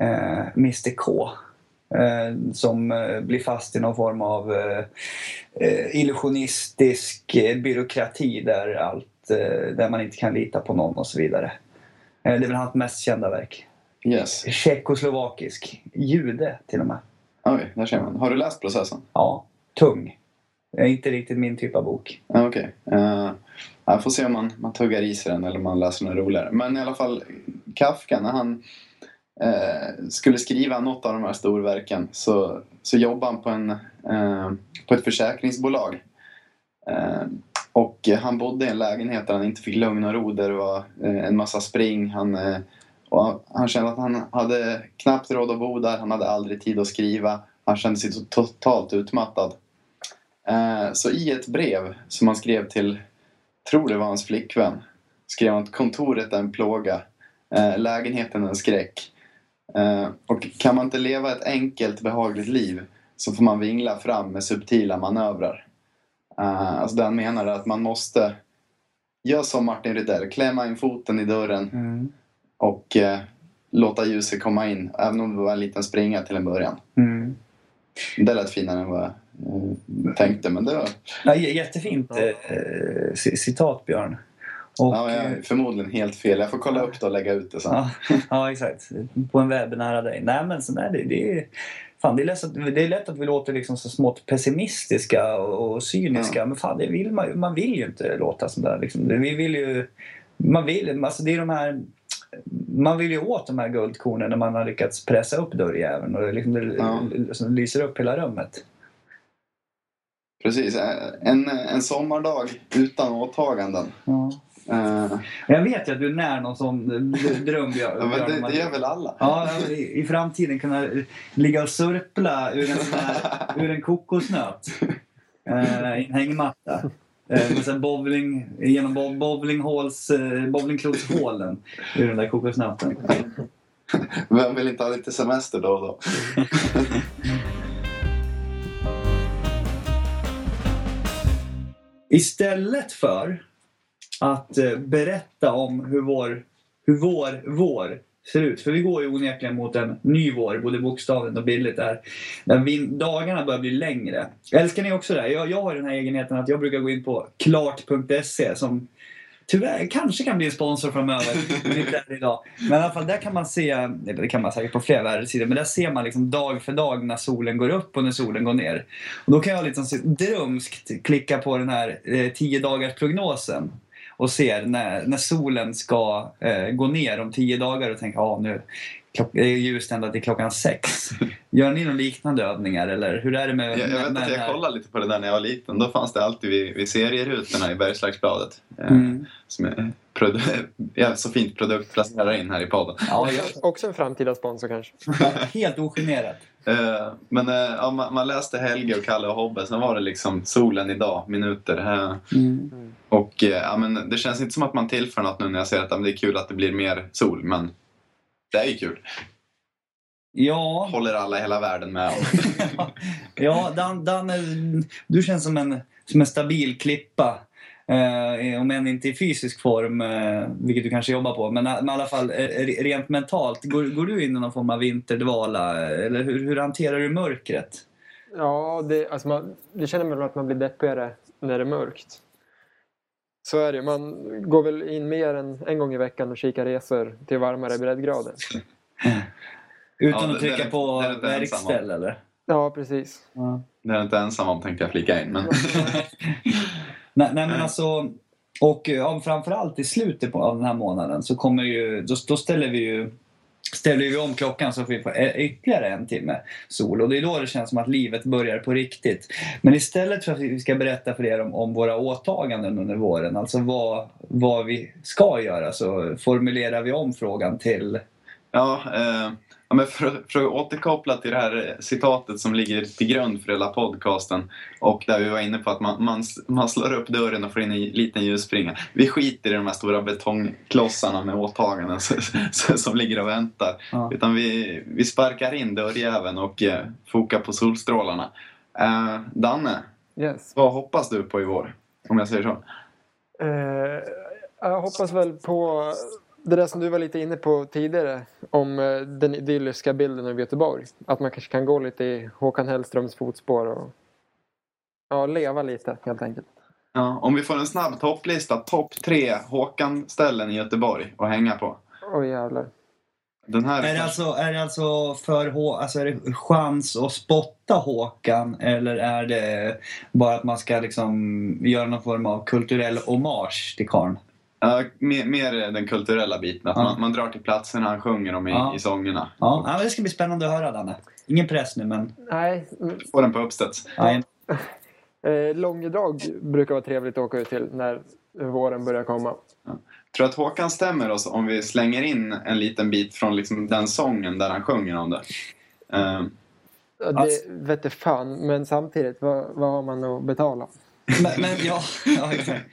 [SPEAKER 1] eh, Mr K. Eh, som eh, blir fast i någon form av eh, illusionistisk byråkrati där, allt, där man inte kan lita på någon och så vidare. Det är väl hans mest kända verk.
[SPEAKER 2] Yes.
[SPEAKER 1] Tjeckoslovakisk. Jude till och med.
[SPEAKER 2] Oj, där ser man. Har du läst processen?
[SPEAKER 1] Ja, tung. Det är inte riktigt min typ av bok.
[SPEAKER 2] Okej. Eh, jag får se om man, man tuggar i sig den eller om man läser något roligare. Men i alla fall, Kafka, när han eh, skulle skriva något av de här storverken så, så jobbade han på, en, eh, på ett försäkringsbolag. Eh, och han bodde i en lägenhet där han inte fick lugn och ro. Där det var eh, en massa spring. Han, eh, och han- kände att han hade knappt råd att bo där. Han hade aldrig tid att skriva. Han kände sig totalt utmattad. Eh, Så i ett brev som han skrev till, tror det var hans flickvän, skrev han att kontoret är en plåga, eh, lägenheten är en skräck. Eh, Och kan man inte leva ett enkelt behagligt liv så får man vingla fram med subtila manövrar. Eh, Alltså den menar att man måste göra som Martin Rydell, klämma in foten i dörren
[SPEAKER 1] Mm.
[SPEAKER 2] och eh, låta ljuset komma in, även om det var en liten springa till en början.
[SPEAKER 1] Mm.
[SPEAKER 2] Det lät finare än vad jag tänkte, men det var...
[SPEAKER 1] Jättefint eh, citat, Björn. Och,
[SPEAKER 2] Ja, jag är förmodligen helt fel. Jag får kolla upp det och lägga ut det sen.
[SPEAKER 1] Ja, *laughs* ja, exakt. På en webb nära dig. Nej, men så där, det, det, är, fan, det, är lätt att, det är lätt att vi låter liksom så smått pessimistiska och, och cyniska. Men fan, det vill man, man vill ju inte låta sådär. Liksom. Vi vill ju... Man vill, alltså det är de här... Man vill ju åt de här guldkornen när man har lyckats pressa upp dörrjäveln och liksom, det
[SPEAKER 2] Ja.
[SPEAKER 1] liksom lyser upp hela rummet.
[SPEAKER 2] Precis. En, en sommardag utan åtaganden.
[SPEAKER 1] Ja.
[SPEAKER 2] Eh,
[SPEAKER 1] Jag vet ju att du är när någon sån d- dröm, *laughs*
[SPEAKER 2] ja, men det, det gör väl alla?
[SPEAKER 1] Ja, i, i framtiden kunna ligga och surpla ur en, sån här, *laughs* ur en kokosnöt. Eh, I en hängmatta. Eh, med sen bowling, genom bo- bowlinghåls, eh, bowlingklotshålen ur den där kokosnöten.
[SPEAKER 2] Vem vill inte ha lite semester då och då? *laughs*
[SPEAKER 1] Istället för att eh, berätta om hur vår, hur vår vår ser ut. För vi går ju onekligen mot en ny vår, både bokstavligt och bildligt. Där, där dagarna börjar bli längre. Älskar ni också det? Jag, jag har den här egenheten att jag brukar gå in på klart.se som tyvärr kanske kan bli en sponsor framöver. men inte är idag. Men i alla fall där kan man se, eller det kan man säkert på flera värdesidor, men där ser man liksom dag för dag när solen går upp och när solen går ner. Och då kan jag liksom drömskt klicka på den här eh, 10 dagars prognosen och ser när, när solen ska eh, gå ner om 10 dagar och tänka ja nu det är ljust ända till klockan sex. *laughs* Gör ni några liknande övningar eller hur är det med,
[SPEAKER 2] Jag, jag vet
[SPEAKER 1] med
[SPEAKER 2] att jag
[SPEAKER 1] här-
[SPEAKER 2] kollade lite på det där när jag var liten. Då fanns det alltid vid, vid serierutorna i Bergslagsbladet. eh,
[SPEAKER 1] Mm.
[SPEAKER 2] Som är produ- *laughs* ja, så fint produktplacerar in här i podden.
[SPEAKER 1] Ja, jag, *laughs*
[SPEAKER 3] Också en framtida sponsor kanske.
[SPEAKER 1] helt ogenerat.
[SPEAKER 2] Eh, Men eh, ja, man, man läste Helge och Kalle och Hobbe. Sen var det liksom solen idag, minuter. eh,
[SPEAKER 1] Mm.
[SPEAKER 2] Och ja, men det känns inte som att man tillför något nu när jag ser att det är kul att det blir mer sol. Men det är ju kul.
[SPEAKER 1] Ja,
[SPEAKER 2] Håller alla i hela världen med om. *laughs*
[SPEAKER 1] ja Dan, Dan, du känns som en, som en stabil klippa. Eh, om än inte i fysisk form, eh, vilket du kanske jobbar på. Men, men i alla fall eh, rent mentalt. Går, går du in i någon form av vinterdvala? Eller hur, hur hanterar du mörkret?
[SPEAKER 3] Ja, det, alltså man, det känner man väl att man blir deppigare när det är mörkt. Så är det. Man går väl in mer än en gång i veckan och kikar resor till varmare breddgrader. *laughs*
[SPEAKER 1] Utan
[SPEAKER 2] Ja,
[SPEAKER 1] att trycka
[SPEAKER 2] det
[SPEAKER 1] på
[SPEAKER 2] det
[SPEAKER 1] verkställ eller?
[SPEAKER 3] Ja, precis.
[SPEAKER 1] Ja.
[SPEAKER 2] Det är inte ensam om tänkte jag flika in. Men *laughs* *laughs*
[SPEAKER 1] nej, nej men alltså, och ja, framförallt i slutet på, av den här månaden så kommer ju, då, då ställer vi ju ställer vi om klockan så får vi ä- ytterligare en timme sol. Och det är då det känns som att livet börjar på riktigt. Men istället för att vi ska berätta för er om, om våra åtaganden under våren, alltså vad, vad vi ska göra, så formulerar vi om frågan till
[SPEAKER 2] Ja, eh, men för, att- för att återkoppla till det här eh, citatet som ligger till grund för hela podcasten och där vi var inne på att man, man, man slår upp dörren och får in en liten ljusspringa. Vi skiter i de här stora betongklossarna med åtaganden som, som ligger och väntar.
[SPEAKER 1] Ja.
[SPEAKER 2] Utan vi, vi sparkar in dörrjäveln och eh, fokar på solstrålarna. Eh, Danne,
[SPEAKER 3] Yes.
[SPEAKER 2] vad hoppas du på i vår? Om jag säger så.
[SPEAKER 3] Eh, jag hoppas väl på det där som du var lite inne på tidigare om eh, den idylliska bilden av Göteborg. Att man kanske kan gå lite i Håkan Hellströms fotspår och ja, leva lite helt enkelt.
[SPEAKER 2] Ja, om vi får en snabb topplista, topp tre Håkan-ställen i Göteborg att hänga på.
[SPEAKER 3] Oj jävlar.
[SPEAKER 2] Den här
[SPEAKER 1] Är det alltså, är det alltså för Hå- alltså är det chans att spotta Håkan eller är det bara att man ska liksom göra någon form av kulturell hommage till karln?
[SPEAKER 2] Ja, mer, mer den kulturella biten. Att
[SPEAKER 1] Ja.
[SPEAKER 2] man, man drar till platserna han sjunger om i,
[SPEAKER 1] Ja.
[SPEAKER 2] i sångerna.
[SPEAKER 1] Ja, ja, det ska bli spännande att höra Danne. Ingen press nu men...
[SPEAKER 3] Nej,
[SPEAKER 2] Får den på uppstuds. *laughs*
[SPEAKER 3] Eh, Långedrag brukar vara trevligt att åka ut till när våren börjar komma.
[SPEAKER 2] Tror du att Håkan stämmer oss om vi slänger in en liten bit från liksom den sången där han sjunger om det? Eh,
[SPEAKER 3] Ja, Det
[SPEAKER 1] Alltså-
[SPEAKER 3] vete fan, men samtidigt, vad, vad har man att betala?
[SPEAKER 1] Men, men ja, ja, exakt.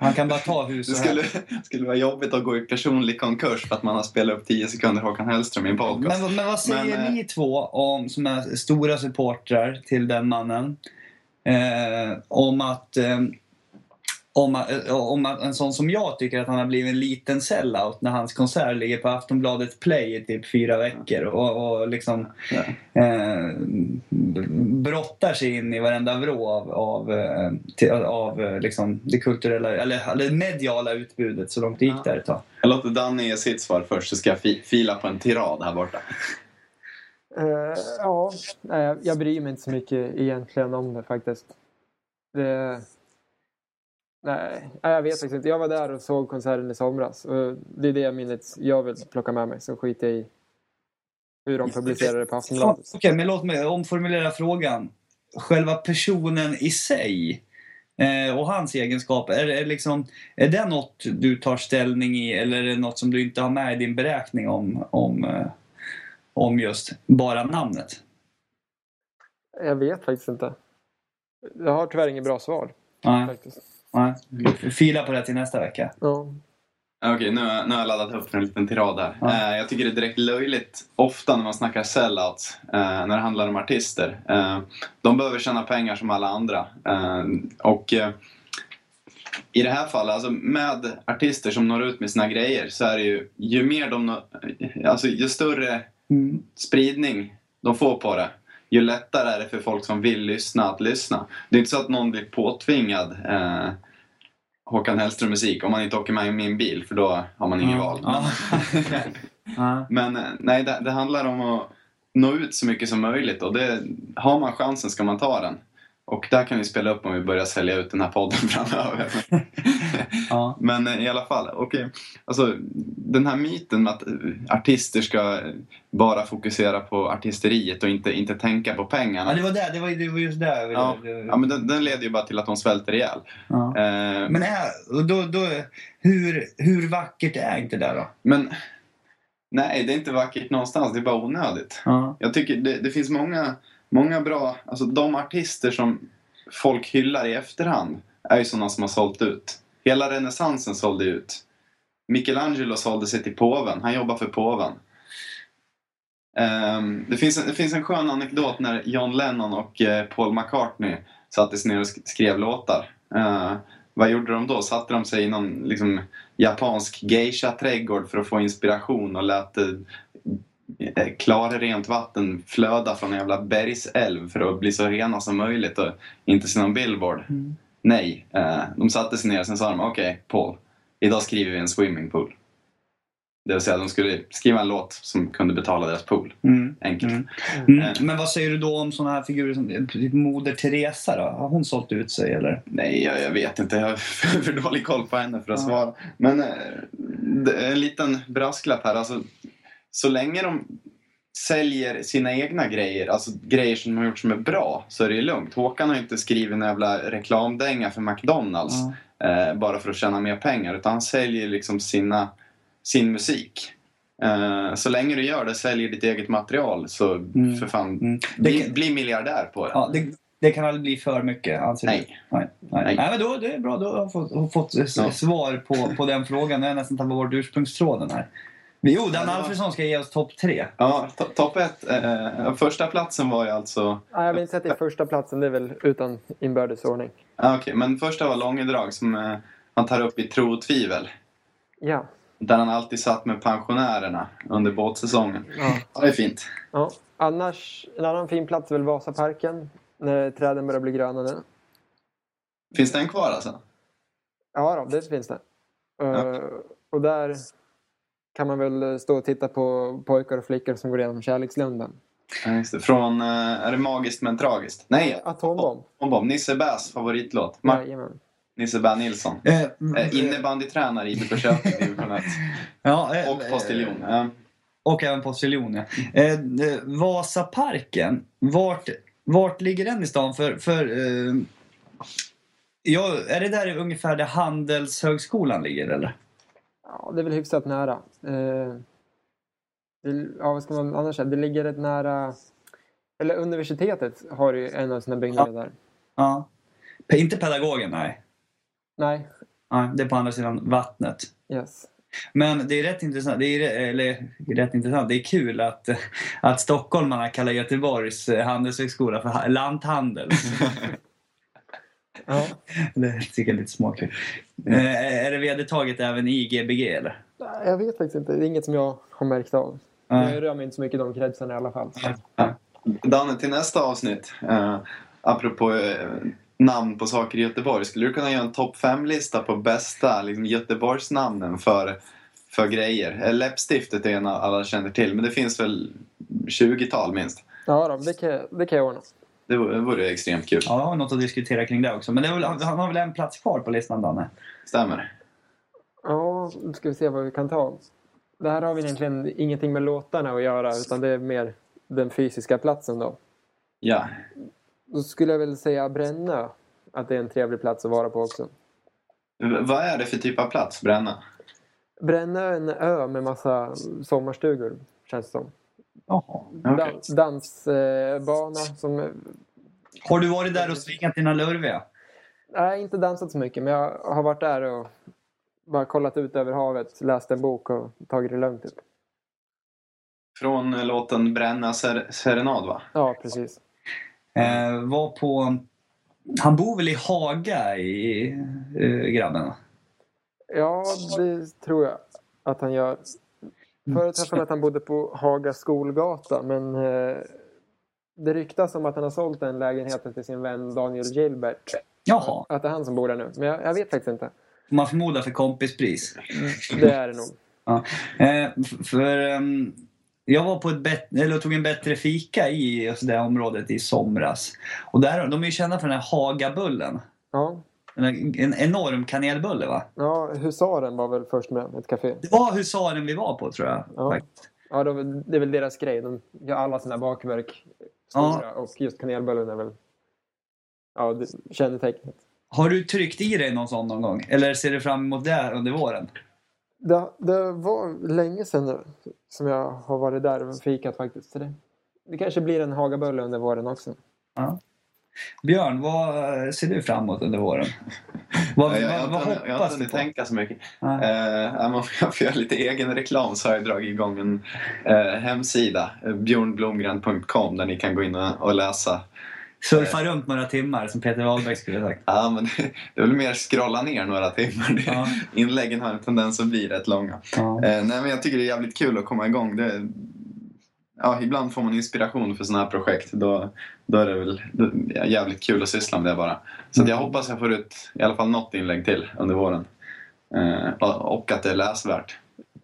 [SPEAKER 1] Han kan bara ta hus
[SPEAKER 2] det
[SPEAKER 1] och
[SPEAKER 2] skulle,
[SPEAKER 1] hem.
[SPEAKER 2] skulle vara jobbigt att gå i personlig konkurs för att man har spelat upp 10 sekunder Håkan Hellström i en podcast.
[SPEAKER 1] Men, men vad säger
[SPEAKER 2] Men, eh,
[SPEAKER 1] ni två om, som är stora supportrar till den mannen? Eh, om att eh, om, eh, om en sån som jag tycker att han har blivit en liten sellout när hans konsert ligger på Aftonbladet Play i typ fyra veckor och, och liksom
[SPEAKER 2] Ja.
[SPEAKER 1] eh, brottar sig in i varenda vrå av, av, eh, till, av eh, liksom det kulturella eller, eller mediala utbudet så långt det gick
[SPEAKER 2] Ja.
[SPEAKER 1] där ett tag.
[SPEAKER 2] Jag låter Danny ge sitt svar först så ska jag fi, fila på en tirad här borta.
[SPEAKER 3] Eh, ja, jag bryr mig inte så mycket egentligen om det faktiskt. Det... Nej, jag vet faktiskt inte. Jag var där och såg konserten i somras. Och det är det minnet jag vill plocka med mig. Så skiter jag i hur de publicerar det på Aftonbladet.
[SPEAKER 1] Okej, men låt mig omformulera frågan. Själva personen i sig eh, och hans egenskaper, är, det liksom, är det något du tar ställning i eller är det något som du inte har med i din beräkning om, om, eh, om just bara namnet?
[SPEAKER 3] Jag vet faktiskt inte. Jag har tyvärr inget bra svar.
[SPEAKER 1] Nej,
[SPEAKER 3] Faktiskt.
[SPEAKER 1] Nej. Fila på det till nästa vecka.
[SPEAKER 3] Ja.
[SPEAKER 2] Okej, nu, har- nu har jag laddat upp för en liten tirad här.
[SPEAKER 1] Ja.
[SPEAKER 2] Eh, jag tycker det är direkt löjligt ofta när man snackar sellouts, eh, när det handlar om artister. Eh, de behöver tjäna pengar som alla andra. Eh, och eh, i det här fallet, alltså med artister som når ut med sina grejer så är det ju, ju mer de, når- alltså ju större
[SPEAKER 1] Mm.
[SPEAKER 2] spridning de får på det, ju lättare är det för folk som vill lyssna att lyssna. Det är inte så att någon blir påtvingad eh, Håkan Hellström musik om man inte åker med i min bil för då har man ingen
[SPEAKER 1] Ja.
[SPEAKER 2] val. *laughs*
[SPEAKER 1] Ja.
[SPEAKER 2] Men eh, nej, det, det handlar om att nå ut så mycket som möjligt och det, har man chansen ska man ta den. Och där kan vi spela upp om vi börjar sälja ut den här podden *laughs* framöver. *laughs*
[SPEAKER 1] Ja.
[SPEAKER 2] Men eh, i alla fall, okej. Alltså, den här myten att eh, artister ska bara fokusera på artisteriet och inte, inte tänka på pengarna.
[SPEAKER 1] Ja, det var det. Det var, det var just ville-
[SPEAKER 2] Ja, ja, men den, den leder ju bara till att de svälter ihjäl.
[SPEAKER 1] Ja.
[SPEAKER 2] Eh,
[SPEAKER 1] Men är, då, då, hur, hur vackert är inte det då?
[SPEAKER 2] men nej, det är inte vackert någonstans. Det är bara onödigt.
[SPEAKER 1] Ja.
[SPEAKER 2] Jag tycker det, det finns många, många bra... Alltså de artister som folk hyllar i efterhand är ju sådana som har sålt ut. Hela renässansen sålde ut. Michelangelo sålde sig till påven. Han jobbar för påven. Um, det, finns en, det finns en skön anekdot när John Lennon och uh, Paul McCartney sattes ner och sk- skrev låtar. Uh, vad gjorde de då? Satte de sig i någon liksom, japansk geisha-trädgård för att få inspiration och lät uh, eh, klarrent vatten flöda från en jävla bergsälv för att bli så rena som möjligt och inte se någon billboard.
[SPEAKER 1] Mm.
[SPEAKER 2] Nej, eh, de satte sig ner och sen sa de okej Paul, idag skriver vi en swimmingpool. Det vill säga de skulle skriva en låt som kunde betala deras pool.
[SPEAKER 1] Mm.
[SPEAKER 2] Enkelt.
[SPEAKER 1] Mm.
[SPEAKER 3] Mm.
[SPEAKER 1] Mm. Men vad säger du då om sådana här figurer som typ Moder Teresa då? Har hon sålt ut sig eller?
[SPEAKER 2] Nej, jag, jag vet inte. Jag har *laughs* för, dålig koll på henne för att
[SPEAKER 1] Ja.
[SPEAKER 2] svara. Men eh, en liten brasklapp här. Alltså, så länge de säljer sina egna grejer, alltså grejer som de har gjort som är bra, så är det ju lugnt. Håkan har ju inte skrivit en jävla reklamdänga för McDonalds
[SPEAKER 1] Ja.
[SPEAKER 2] eh, bara för att tjäna mer pengar. Utan han säljer liksom sina, sin musik. Eh, så länge du gör det, säljer ditt eget material, så
[SPEAKER 1] Mm.
[SPEAKER 2] för fan,
[SPEAKER 1] Mm.
[SPEAKER 2] Bli,
[SPEAKER 1] kan-
[SPEAKER 2] bli miljardär på det.
[SPEAKER 1] Ja, det, det kan aldrig bli för mycket anser du?
[SPEAKER 2] Nej.
[SPEAKER 1] Nej. Nej.
[SPEAKER 2] Nej.
[SPEAKER 1] Nej. men då, det är bra. Då har jag fått, fått
[SPEAKER 2] Ja.
[SPEAKER 1] svar på, på den frågan. Nu har jag nästan tappat bort ursprungstråden här. Jo, Dan
[SPEAKER 2] Ja,
[SPEAKER 1] Alfredsson ska ge oss topp tre.
[SPEAKER 2] Ja, to- topp ett. Eh, första platsen var ju alltså...
[SPEAKER 3] Nej, jag vill inte säga att det är första platsen. Det är väl utan inbördes ordning.
[SPEAKER 2] Ah, Okej, men första var Långedrag som eh, han tar upp i Tro och tvivel.
[SPEAKER 3] Ja.
[SPEAKER 2] Där han alltid satt med pensionärerna under båtsäsongen.
[SPEAKER 3] ja.
[SPEAKER 2] Ja, det är fint.
[SPEAKER 3] ja. Annars, en annan fin plats är väl Vasaparken. När träden börjar bli gröna nu.
[SPEAKER 2] Finns den kvar alltså?
[SPEAKER 3] Ja, då, det finns det. Eh,
[SPEAKER 2] Ja.
[SPEAKER 3] och där kan man väl stå och titta på pojkar och flickor som går igenom Kärlekslunden.
[SPEAKER 2] Ja, just det. Från, eh, är det Magiskt men tragiskt? Nej,
[SPEAKER 3] Atombomb.
[SPEAKER 2] Atombomb. Nisse Bäs favoritlåt. Mar-
[SPEAKER 3] Jajamän.
[SPEAKER 2] Nisse Bä Nilsson.
[SPEAKER 1] Eh,
[SPEAKER 2] Eh, innebandytränare i IBK Köping, division 1. *laughs*
[SPEAKER 1] ja, eh,
[SPEAKER 2] Och postiljon.
[SPEAKER 1] eh. Och även postiljon, ja. Eh, eh, Vasaparken, vart, vart ligger den i stan? För, för eh, ja, är det där ungefär där Handelshögskolan ligger eller?
[SPEAKER 3] Ja, det är väl hyfsat nära. Eh, det, ja, vad ska man annars säga? Det ligger rätt nära... Eller universitetet har ju en av sina byggnader där.
[SPEAKER 1] Ja. Inte pedagogen, nej.
[SPEAKER 3] Nej,
[SPEAKER 1] nej. Det är på andra sidan vattnet.
[SPEAKER 3] yes.
[SPEAKER 1] Men det är rätt intressant, det är, eller rätt intressant, det är kul att, att stockholmarna kallar Göteborgs handelshögskola för ha- lanthandels. *laughs*
[SPEAKER 3] Ja. *laughs*
[SPEAKER 1] det tycker jag är lite småkul. Eh, är det vedertaget även i Gbg eller?
[SPEAKER 3] Nej, Jag vet faktiskt inte. Det är inget som jag har märkt av.
[SPEAKER 1] Nej.
[SPEAKER 3] Jag rör mig inte så mycket i de kretsarna i alla fall.
[SPEAKER 2] Danne, till nästa avsnitt. Eh, apropå eh, namn på saker i Göteborg. Skulle du kunna göra en topp 5-lista på bästa liksom, Göteborgsnamnen för, för grejer? Eh, Läppstiftet är en alla känner till, men det finns väl 20-tal minst.
[SPEAKER 3] Ja, då, det, kan, det kan jag ordna.
[SPEAKER 2] Det vore, det vore extremt kul.
[SPEAKER 1] Ja, något att diskutera kring det också. Men det väl, han har väl en plats kvar på listan, Danne?
[SPEAKER 2] Stämmer.
[SPEAKER 3] Ja, nu ska vi se vad vi kan ta. Det här har vi egentligen ingenting med låtarna att göra utan det är mer den fysiska platsen då.
[SPEAKER 2] Ja.
[SPEAKER 3] Då skulle jag väl säga Brännö. Att det är en trevlig plats att vara på också.
[SPEAKER 2] V- vad är det för typ av plats, Bränna?
[SPEAKER 3] Brännö är en ö med massa sommarstugor, känns det som.
[SPEAKER 1] Jaha.
[SPEAKER 2] Okej.
[SPEAKER 3] Dans, dansbana som...
[SPEAKER 1] Har du varit där och svingat dina lurviga?
[SPEAKER 3] Nej, inte dansat så mycket men jag har varit där och bara kollat ut över havet, läst en bok och tagit det lugnt. Typ.
[SPEAKER 2] Från eh, låten Bränna ser- serenad, va?
[SPEAKER 3] Ja, precis.
[SPEAKER 1] Eh, var på... Han bor väl i Haga, i eh, grabben?
[SPEAKER 3] Ja, det tror jag att han gör. Förut har jag att han bodde på Haga skolgata men eh, det ryktas om att han har sålt den lägenheten till sin vän Daniel Gilbert.
[SPEAKER 1] Jaha.
[SPEAKER 3] Att det är han som bor där nu. Men jag, jag vet faktiskt inte.
[SPEAKER 1] Man förmodar för kompispris.
[SPEAKER 3] Det är det nog. *laughs*
[SPEAKER 1] Eh, f- för ehm, jag var på ett bet- eller tog en bättre fika i just det området i somras. Och där, de är ju kända för den här Hagabullen.
[SPEAKER 3] Ja,
[SPEAKER 1] En enorm kanelbulle va?
[SPEAKER 3] ja Husaren var väl först med ett café.
[SPEAKER 1] Det var husaren vi var på tror jag.
[SPEAKER 3] Ja.
[SPEAKER 1] faktiskt.
[SPEAKER 3] Ja, det är- väl deras grej. De gör alla sina bakverk stora och just kanelbullen är väl ja, kännetecknet.
[SPEAKER 1] Har du tryckt i dig någon sån någon gång? Eller ser du fram emot det under våren?
[SPEAKER 3] Det, det var länge sedan nu som jag har varit där och fikat faktiskt. Det, det kanske blir en hagabulle under våren också.
[SPEAKER 1] Björn, vad ser du fram emot under våren? Vad,
[SPEAKER 2] Jag, jag,
[SPEAKER 1] vad,
[SPEAKER 2] har
[SPEAKER 1] vad
[SPEAKER 2] inte- jag har
[SPEAKER 1] hoppas
[SPEAKER 2] inte
[SPEAKER 1] du
[SPEAKER 2] hunnit
[SPEAKER 1] på?
[SPEAKER 2] tänka så mycket.
[SPEAKER 1] Ja.
[SPEAKER 2] Eh, om jag får göra lite egen reklam så har jag dragit igång en eh, hemsida, eh, bjornblomgren.com, där ni kan gå in och, och läsa.
[SPEAKER 1] Surfa runt några timmar som Peter Wahlbeck skulle sagt.
[SPEAKER 2] Ja, men det, det är väl mer scrolla ner några timmar.
[SPEAKER 1] Ja.
[SPEAKER 2] Inläggen har en tendens att bli rätt långa.
[SPEAKER 1] Ja.
[SPEAKER 2] Eh, nej, men jag tycker det är jävligt kul att komma igång. Det, ja, ibland får man inspiration för sådana här projekt. Då, då är det väl då, jävligt kul att syssla med det bara. Så jag hoppas jag får ut i alla fall något inlägg till under våren. Eh, och, att det är läsvärt.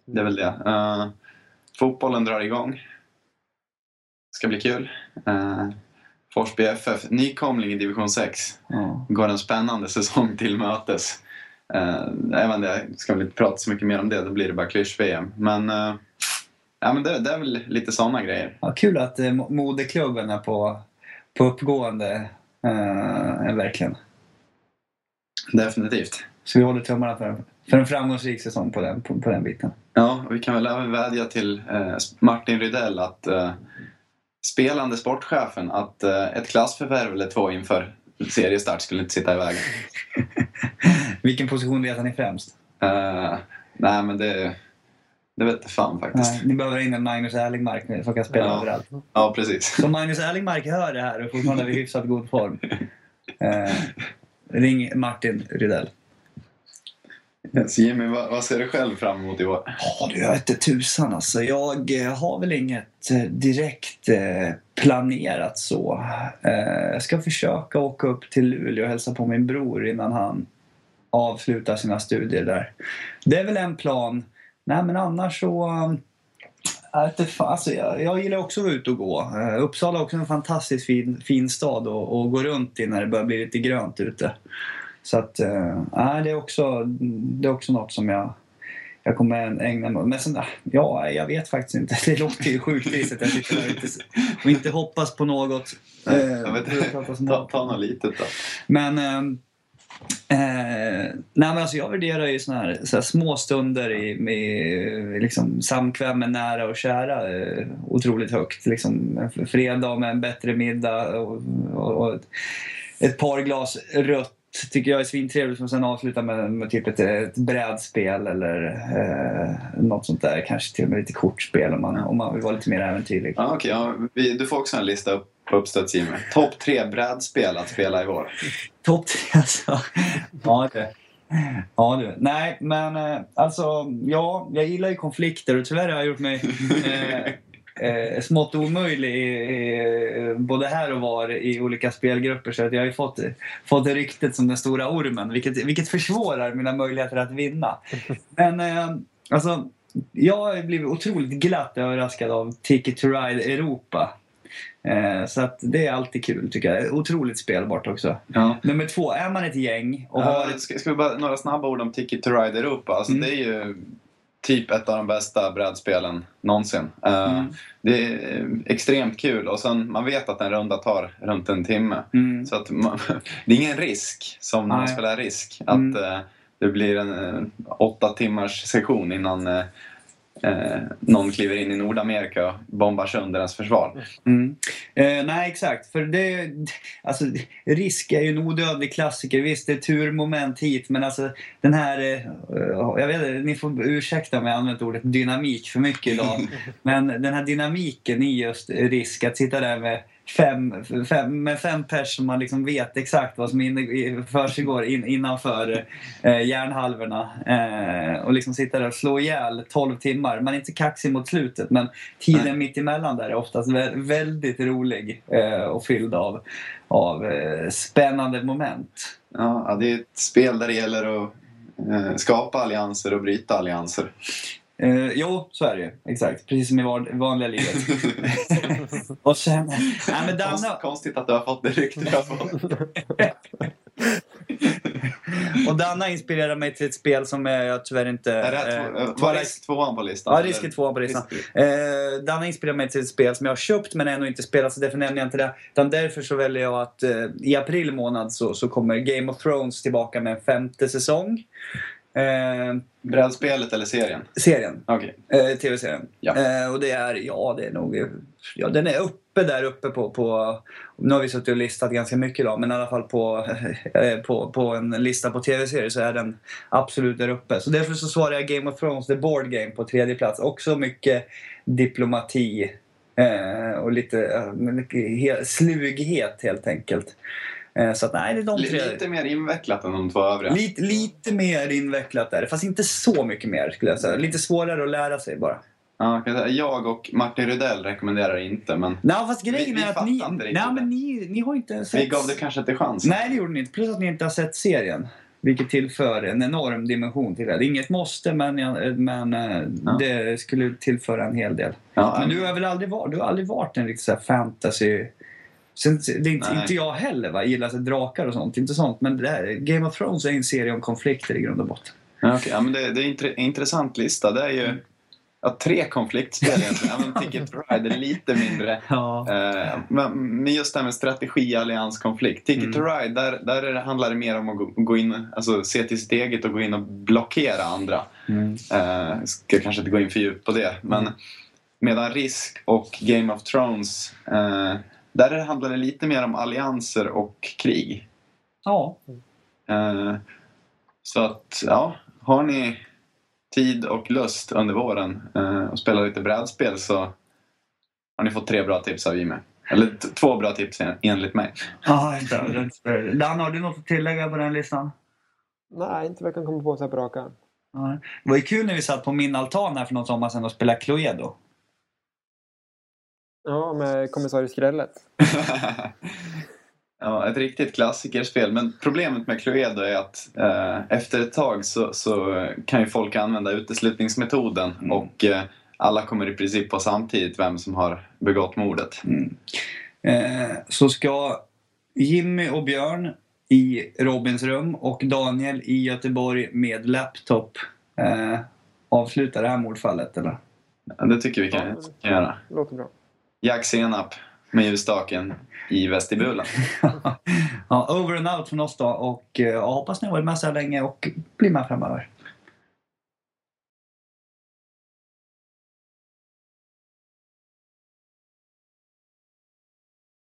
[SPEAKER 2] Det är väl det. Eh, fotbollen drar igång. Ska bli kul. Uh, Forsby FF, nykomling i division 6
[SPEAKER 1] Ja.
[SPEAKER 2] går en spännande säsong till mötes. Uh, även det, jag ska väl inte prata så mycket mer om det, då blir det bara klysch-VM. Men, uh, ja, men det, det är väl lite sådana grejer.
[SPEAKER 1] Ja, kul att eh, mo- moderklubben är på, på uppgående. Eh, verkligen.
[SPEAKER 2] Definitivt.
[SPEAKER 1] Så vi håller tummarna för, för en framgångsrik säsong på den, på, på den biten.
[SPEAKER 2] Ja, och vi kan väl även vädja till eh, Martin Rydell att eh, spelande sportchefen att eh, ett klassförvärv eller två inför seriestart skulle inte sitta i vägen. *laughs*
[SPEAKER 1] Vilken position vet han är främst?
[SPEAKER 2] Eh, nej, men det, det vet jag fan faktiskt.
[SPEAKER 1] Nej, ni behöver in en Magnus Erlingmark nu som kan spela
[SPEAKER 2] Ja.
[SPEAKER 1] överallt.
[SPEAKER 2] Ja, precis.
[SPEAKER 1] Så Magnus Erlingmark hör det här och fortfarande är i hyfsat god form. Eh, ring Martin Rydell.
[SPEAKER 2] Så Jimmy, vad, vad ser du själv fram emot i år?
[SPEAKER 1] Ja du, jag vete tusan alltså. Jag eh, har väl inget eh, direkt eh, planerat så. Jag ska försöka åka upp till Luleå och hälsa på min bror innan han avslutar sina studier där. Det är väl en plan. Nej men annars så... fan, alltså, jag, jag gillar också att vara ute och gå. Eh, Uppsala är också en fantastiskt fin, fin stad att gå runt i när det börjar bli lite grönt ute. Så att, nej, det, är också, det är också något som jag, jag kommer ägna mig Men sen, ja, jag vet faktiskt inte. *laughs* Det låter ju sjukt att jag sitter där och inte, och inte hoppas på något. På
[SPEAKER 2] ta, ta något litet då.
[SPEAKER 1] Men, ehm, eh, nej, men alltså jag värderar ju såna här, så här små stunder i, med liksom, samkväm med nära och kära eh, otroligt högt. Liksom, en fredag med en bättre middag och, och, och ett, ett par glas rött tycker jag är svintrevligt och sen avsluta med, med typ ett, ett brädspel eller eh, något sånt där. Kanske till och med lite kortspel om man, om man vill vara lite mer äventyrlig.
[SPEAKER 2] Ah, okej, ja, vi, du får också en lista upp på uppstuds Jimmy. Topp tre brädspel att spela i vår.
[SPEAKER 1] Topp tre alltså. Ja du. Ja du. Nej men eh, alltså ja, jag gillar ju konflikter och tyvärr har jag gjort mig eh, eh, smått omöjlig i, i, både här och var i olika spelgrupper så att jag har ju fått, fått ryktet som den stora ormen vilket, vilket försvårar mina möjligheter att vinna. Men eh, alltså jag har blivit otroligt glatt överraskad av Ticket to Ride Europa. Eh, så att det är alltid kul tycker jag. Otroligt spelbart också.
[SPEAKER 2] Ja.
[SPEAKER 1] Nummer två, är man ett gäng och har ett...
[SPEAKER 2] ska, ska vi bara några snabba ord om Ticket to Ride Europa? Alltså,
[SPEAKER 1] Mm.
[SPEAKER 2] Det är ju typ ett av de bästa brädspelen någonsin. Eh,
[SPEAKER 1] Mm.
[SPEAKER 2] Det är extremt kul och sen man vet att en runda tar runt en timme.
[SPEAKER 1] Mm.
[SPEAKER 2] Så att man, *laughs* det är ingen risk som när man spelar risk att
[SPEAKER 1] Mm.
[SPEAKER 2] eh, det blir en eh, åtta timmars session innan eh, någon kliver in i Nordamerika och bombar sönder ens försvar.
[SPEAKER 1] Mm. Eh, nej, exakt. För det, alltså, risk är ju en odödlig klassiker. Visst, det är turmoment hit, men alltså den här... Eh, jag vet inte, ni får ursäkta om jag använt ordet dynamik för mycket idag. *laughs* men den här dynamiken i just risk, att sitta där med fem, fem, med fem pers som man liksom vet exakt vad som försiggår in, innanför eh, hjärnhalvorna. Eh, och liksom sitta där och slå ihjäl 12 timmar. Man är inte kaxig mot slutet, men tiden
[SPEAKER 2] Nej.
[SPEAKER 1] mitt emellan där är oftast vä- väldigt rolig eh, och fylld av, av eh, spännande moment.
[SPEAKER 2] Ja, ja, det är ett spel där det gäller att eh, skapa allianser och bryta allianser.
[SPEAKER 1] Eh, jo, så är det ju. Exakt. Precis som i van- vanliga livet. *laughs* och sen... Nej, men Danne...
[SPEAKER 2] Konst, konstigt att du har fått det rykte jag har fått.
[SPEAKER 1] Och Danna inspirerar mig till ett spel som jag tyvärr inte...
[SPEAKER 2] Är det
[SPEAKER 1] eh,
[SPEAKER 2] två, var risk tvåan på listan?
[SPEAKER 1] Ja, risk tvåan på listan. Eh, Danna inspirerar mig till ett spel som jag har köpt men ännu inte spelat så därför nämner jag inte det. Utan därför så väljer jag att eh, i april månad så, så kommer Game of Thrones tillbaka med en femte säsong. Eh,
[SPEAKER 2] Brädspelet eller serien?
[SPEAKER 1] serien.
[SPEAKER 2] Okej.
[SPEAKER 1] Eh, Tv-serien.
[SPEAKER 2] Ja.
[SPEAKER 1] Eh, och det är, ja det är nog, ja den är uppe där uppe på, på nu har vi suttit och listat ganska mycket idag men i alla fall på, *laughs* eh, på, på en lista på tv-serier så är den absolut där uppe. Så därför så svarar jag Game of Thrones, the board game på tredje plats. Också mycket diplomati eh, och lite eh, mycket he- slughet helt enkelt. Eh, så att nej, det är de tre.
[SPEAKER 2] Lite mer invecklat än de två övriga.
[SPEAKER 1] Lite, lite mer invecklat är det, fast inte så mycket mer skulle jag säga. Lite svårare att lära sig bara.
[SPEAKER 2] Ja, jag, och Martin Rydell rekommenderar inte, men
[SPEAKER 1] Nej, fast grejen
[SPEAKER 2] Vi-
[SPEAKER 1] är att ni, nej, men ni, ni har inte sett...
[SPEAKER 2] vi gav det kanske inte chans.
[SPEAKER 1] Nej, det gjorde ni inte. Plus att ni inte har sett serien. Vilket tillför en enorm dimension till det. Det är inget måste, men, men eh,
[SPEAKER 2] Ja.
[SPEAKER 1] det skulle tillföra en hel del.
[SPEAKER 2] Ja,
[SPEAKER 1] Men du har väl aldrig varit, du har aldrig varit en riktig så fantasy... Sen, det är inte,
[SPEAKER 2] Nej.
[SPEAKER 1] inte jag heller, va? gillar så drakar och sånt. Inte sånt. Men här, Game of Thrones är en serie om konflikter i grund och botten.
[SPEAKER 2] Ja, okej. ja, men det, det är intre, intressant lista. Det är ju ja, tre konfliktspel egentligen. Ja, men *laughs* Ticket Ride är lite mindre.
[SPEAKER 1] Ja.
[SPEAKER 2] Eh, men men just det här med strategi, allians, konflikt. Ticket
[SPEAKER 1] Mm.
[SPEAKER 2] Ride, där, där är det, handlar det mer om att gå, gå in, alltså se till sitt eget och gå in och blockera andra.
[SPEAKER 1] Mm.
[SPEAKER 2] Eh, ska kanske inte gå in för djupt på det. Men
[SPEAKER 1] Mm.
[SPEAKER 2] medan Risk och Game of Thrones, eh, där handlar det lite mer om allianser och krig.
[SPEAKER 1] ja.
[SPEAKER 2] Eh, så att, ja, har ni tid och lust under våren eh, och spela lite brädspel så har ni fått tre bra tips av Jimmy. Eller två bra tips en- enligt mig.
[SPEAKER 1] Ja, inte- Dan, har du något att tillägga på den listan?
[SPEAKER 3] Nej, inte vad jag kan komma på så här på rak arm.
[SPEAKER 1] Det var ju kul när vi satt på min altan här för någon sommar sedan och spelade Cluedo.
[SPEAKER 3] Ja, med kommissarie Skrället. *laughs*
[SPEAKER 2] ja, ett riktigt klassikerspel. Men problemet med Cluedo är att eh, efter ett tag så, så kan ju folk använda uteslutningsmetoden
[SPEAKER 1] Mm.
[SPEAKER 2] och eh, alla kommer i princip på samtidigt vem som har begått mordet.
[SPEAKER 1] Mm. Eh, så ska Jimmy och Björn i Robins rum och Daniel i Göteborg med laptop eh, avsluta det här mordfallet eller?
[SPEAKER 2] Ja, det tycker vi kan,
[SPEAKER 3] Ja.
[SPEAKER 2] kan göra.
[SPEAKER 3] Låter bra.
[SPEAKER 2] Jack Senap med ljusstaken i vestibulen. *laughs*
[SPEAKER 1] ja, over and out från oss då och eh, hoppas ni har varit med så här länge och blir med framöver.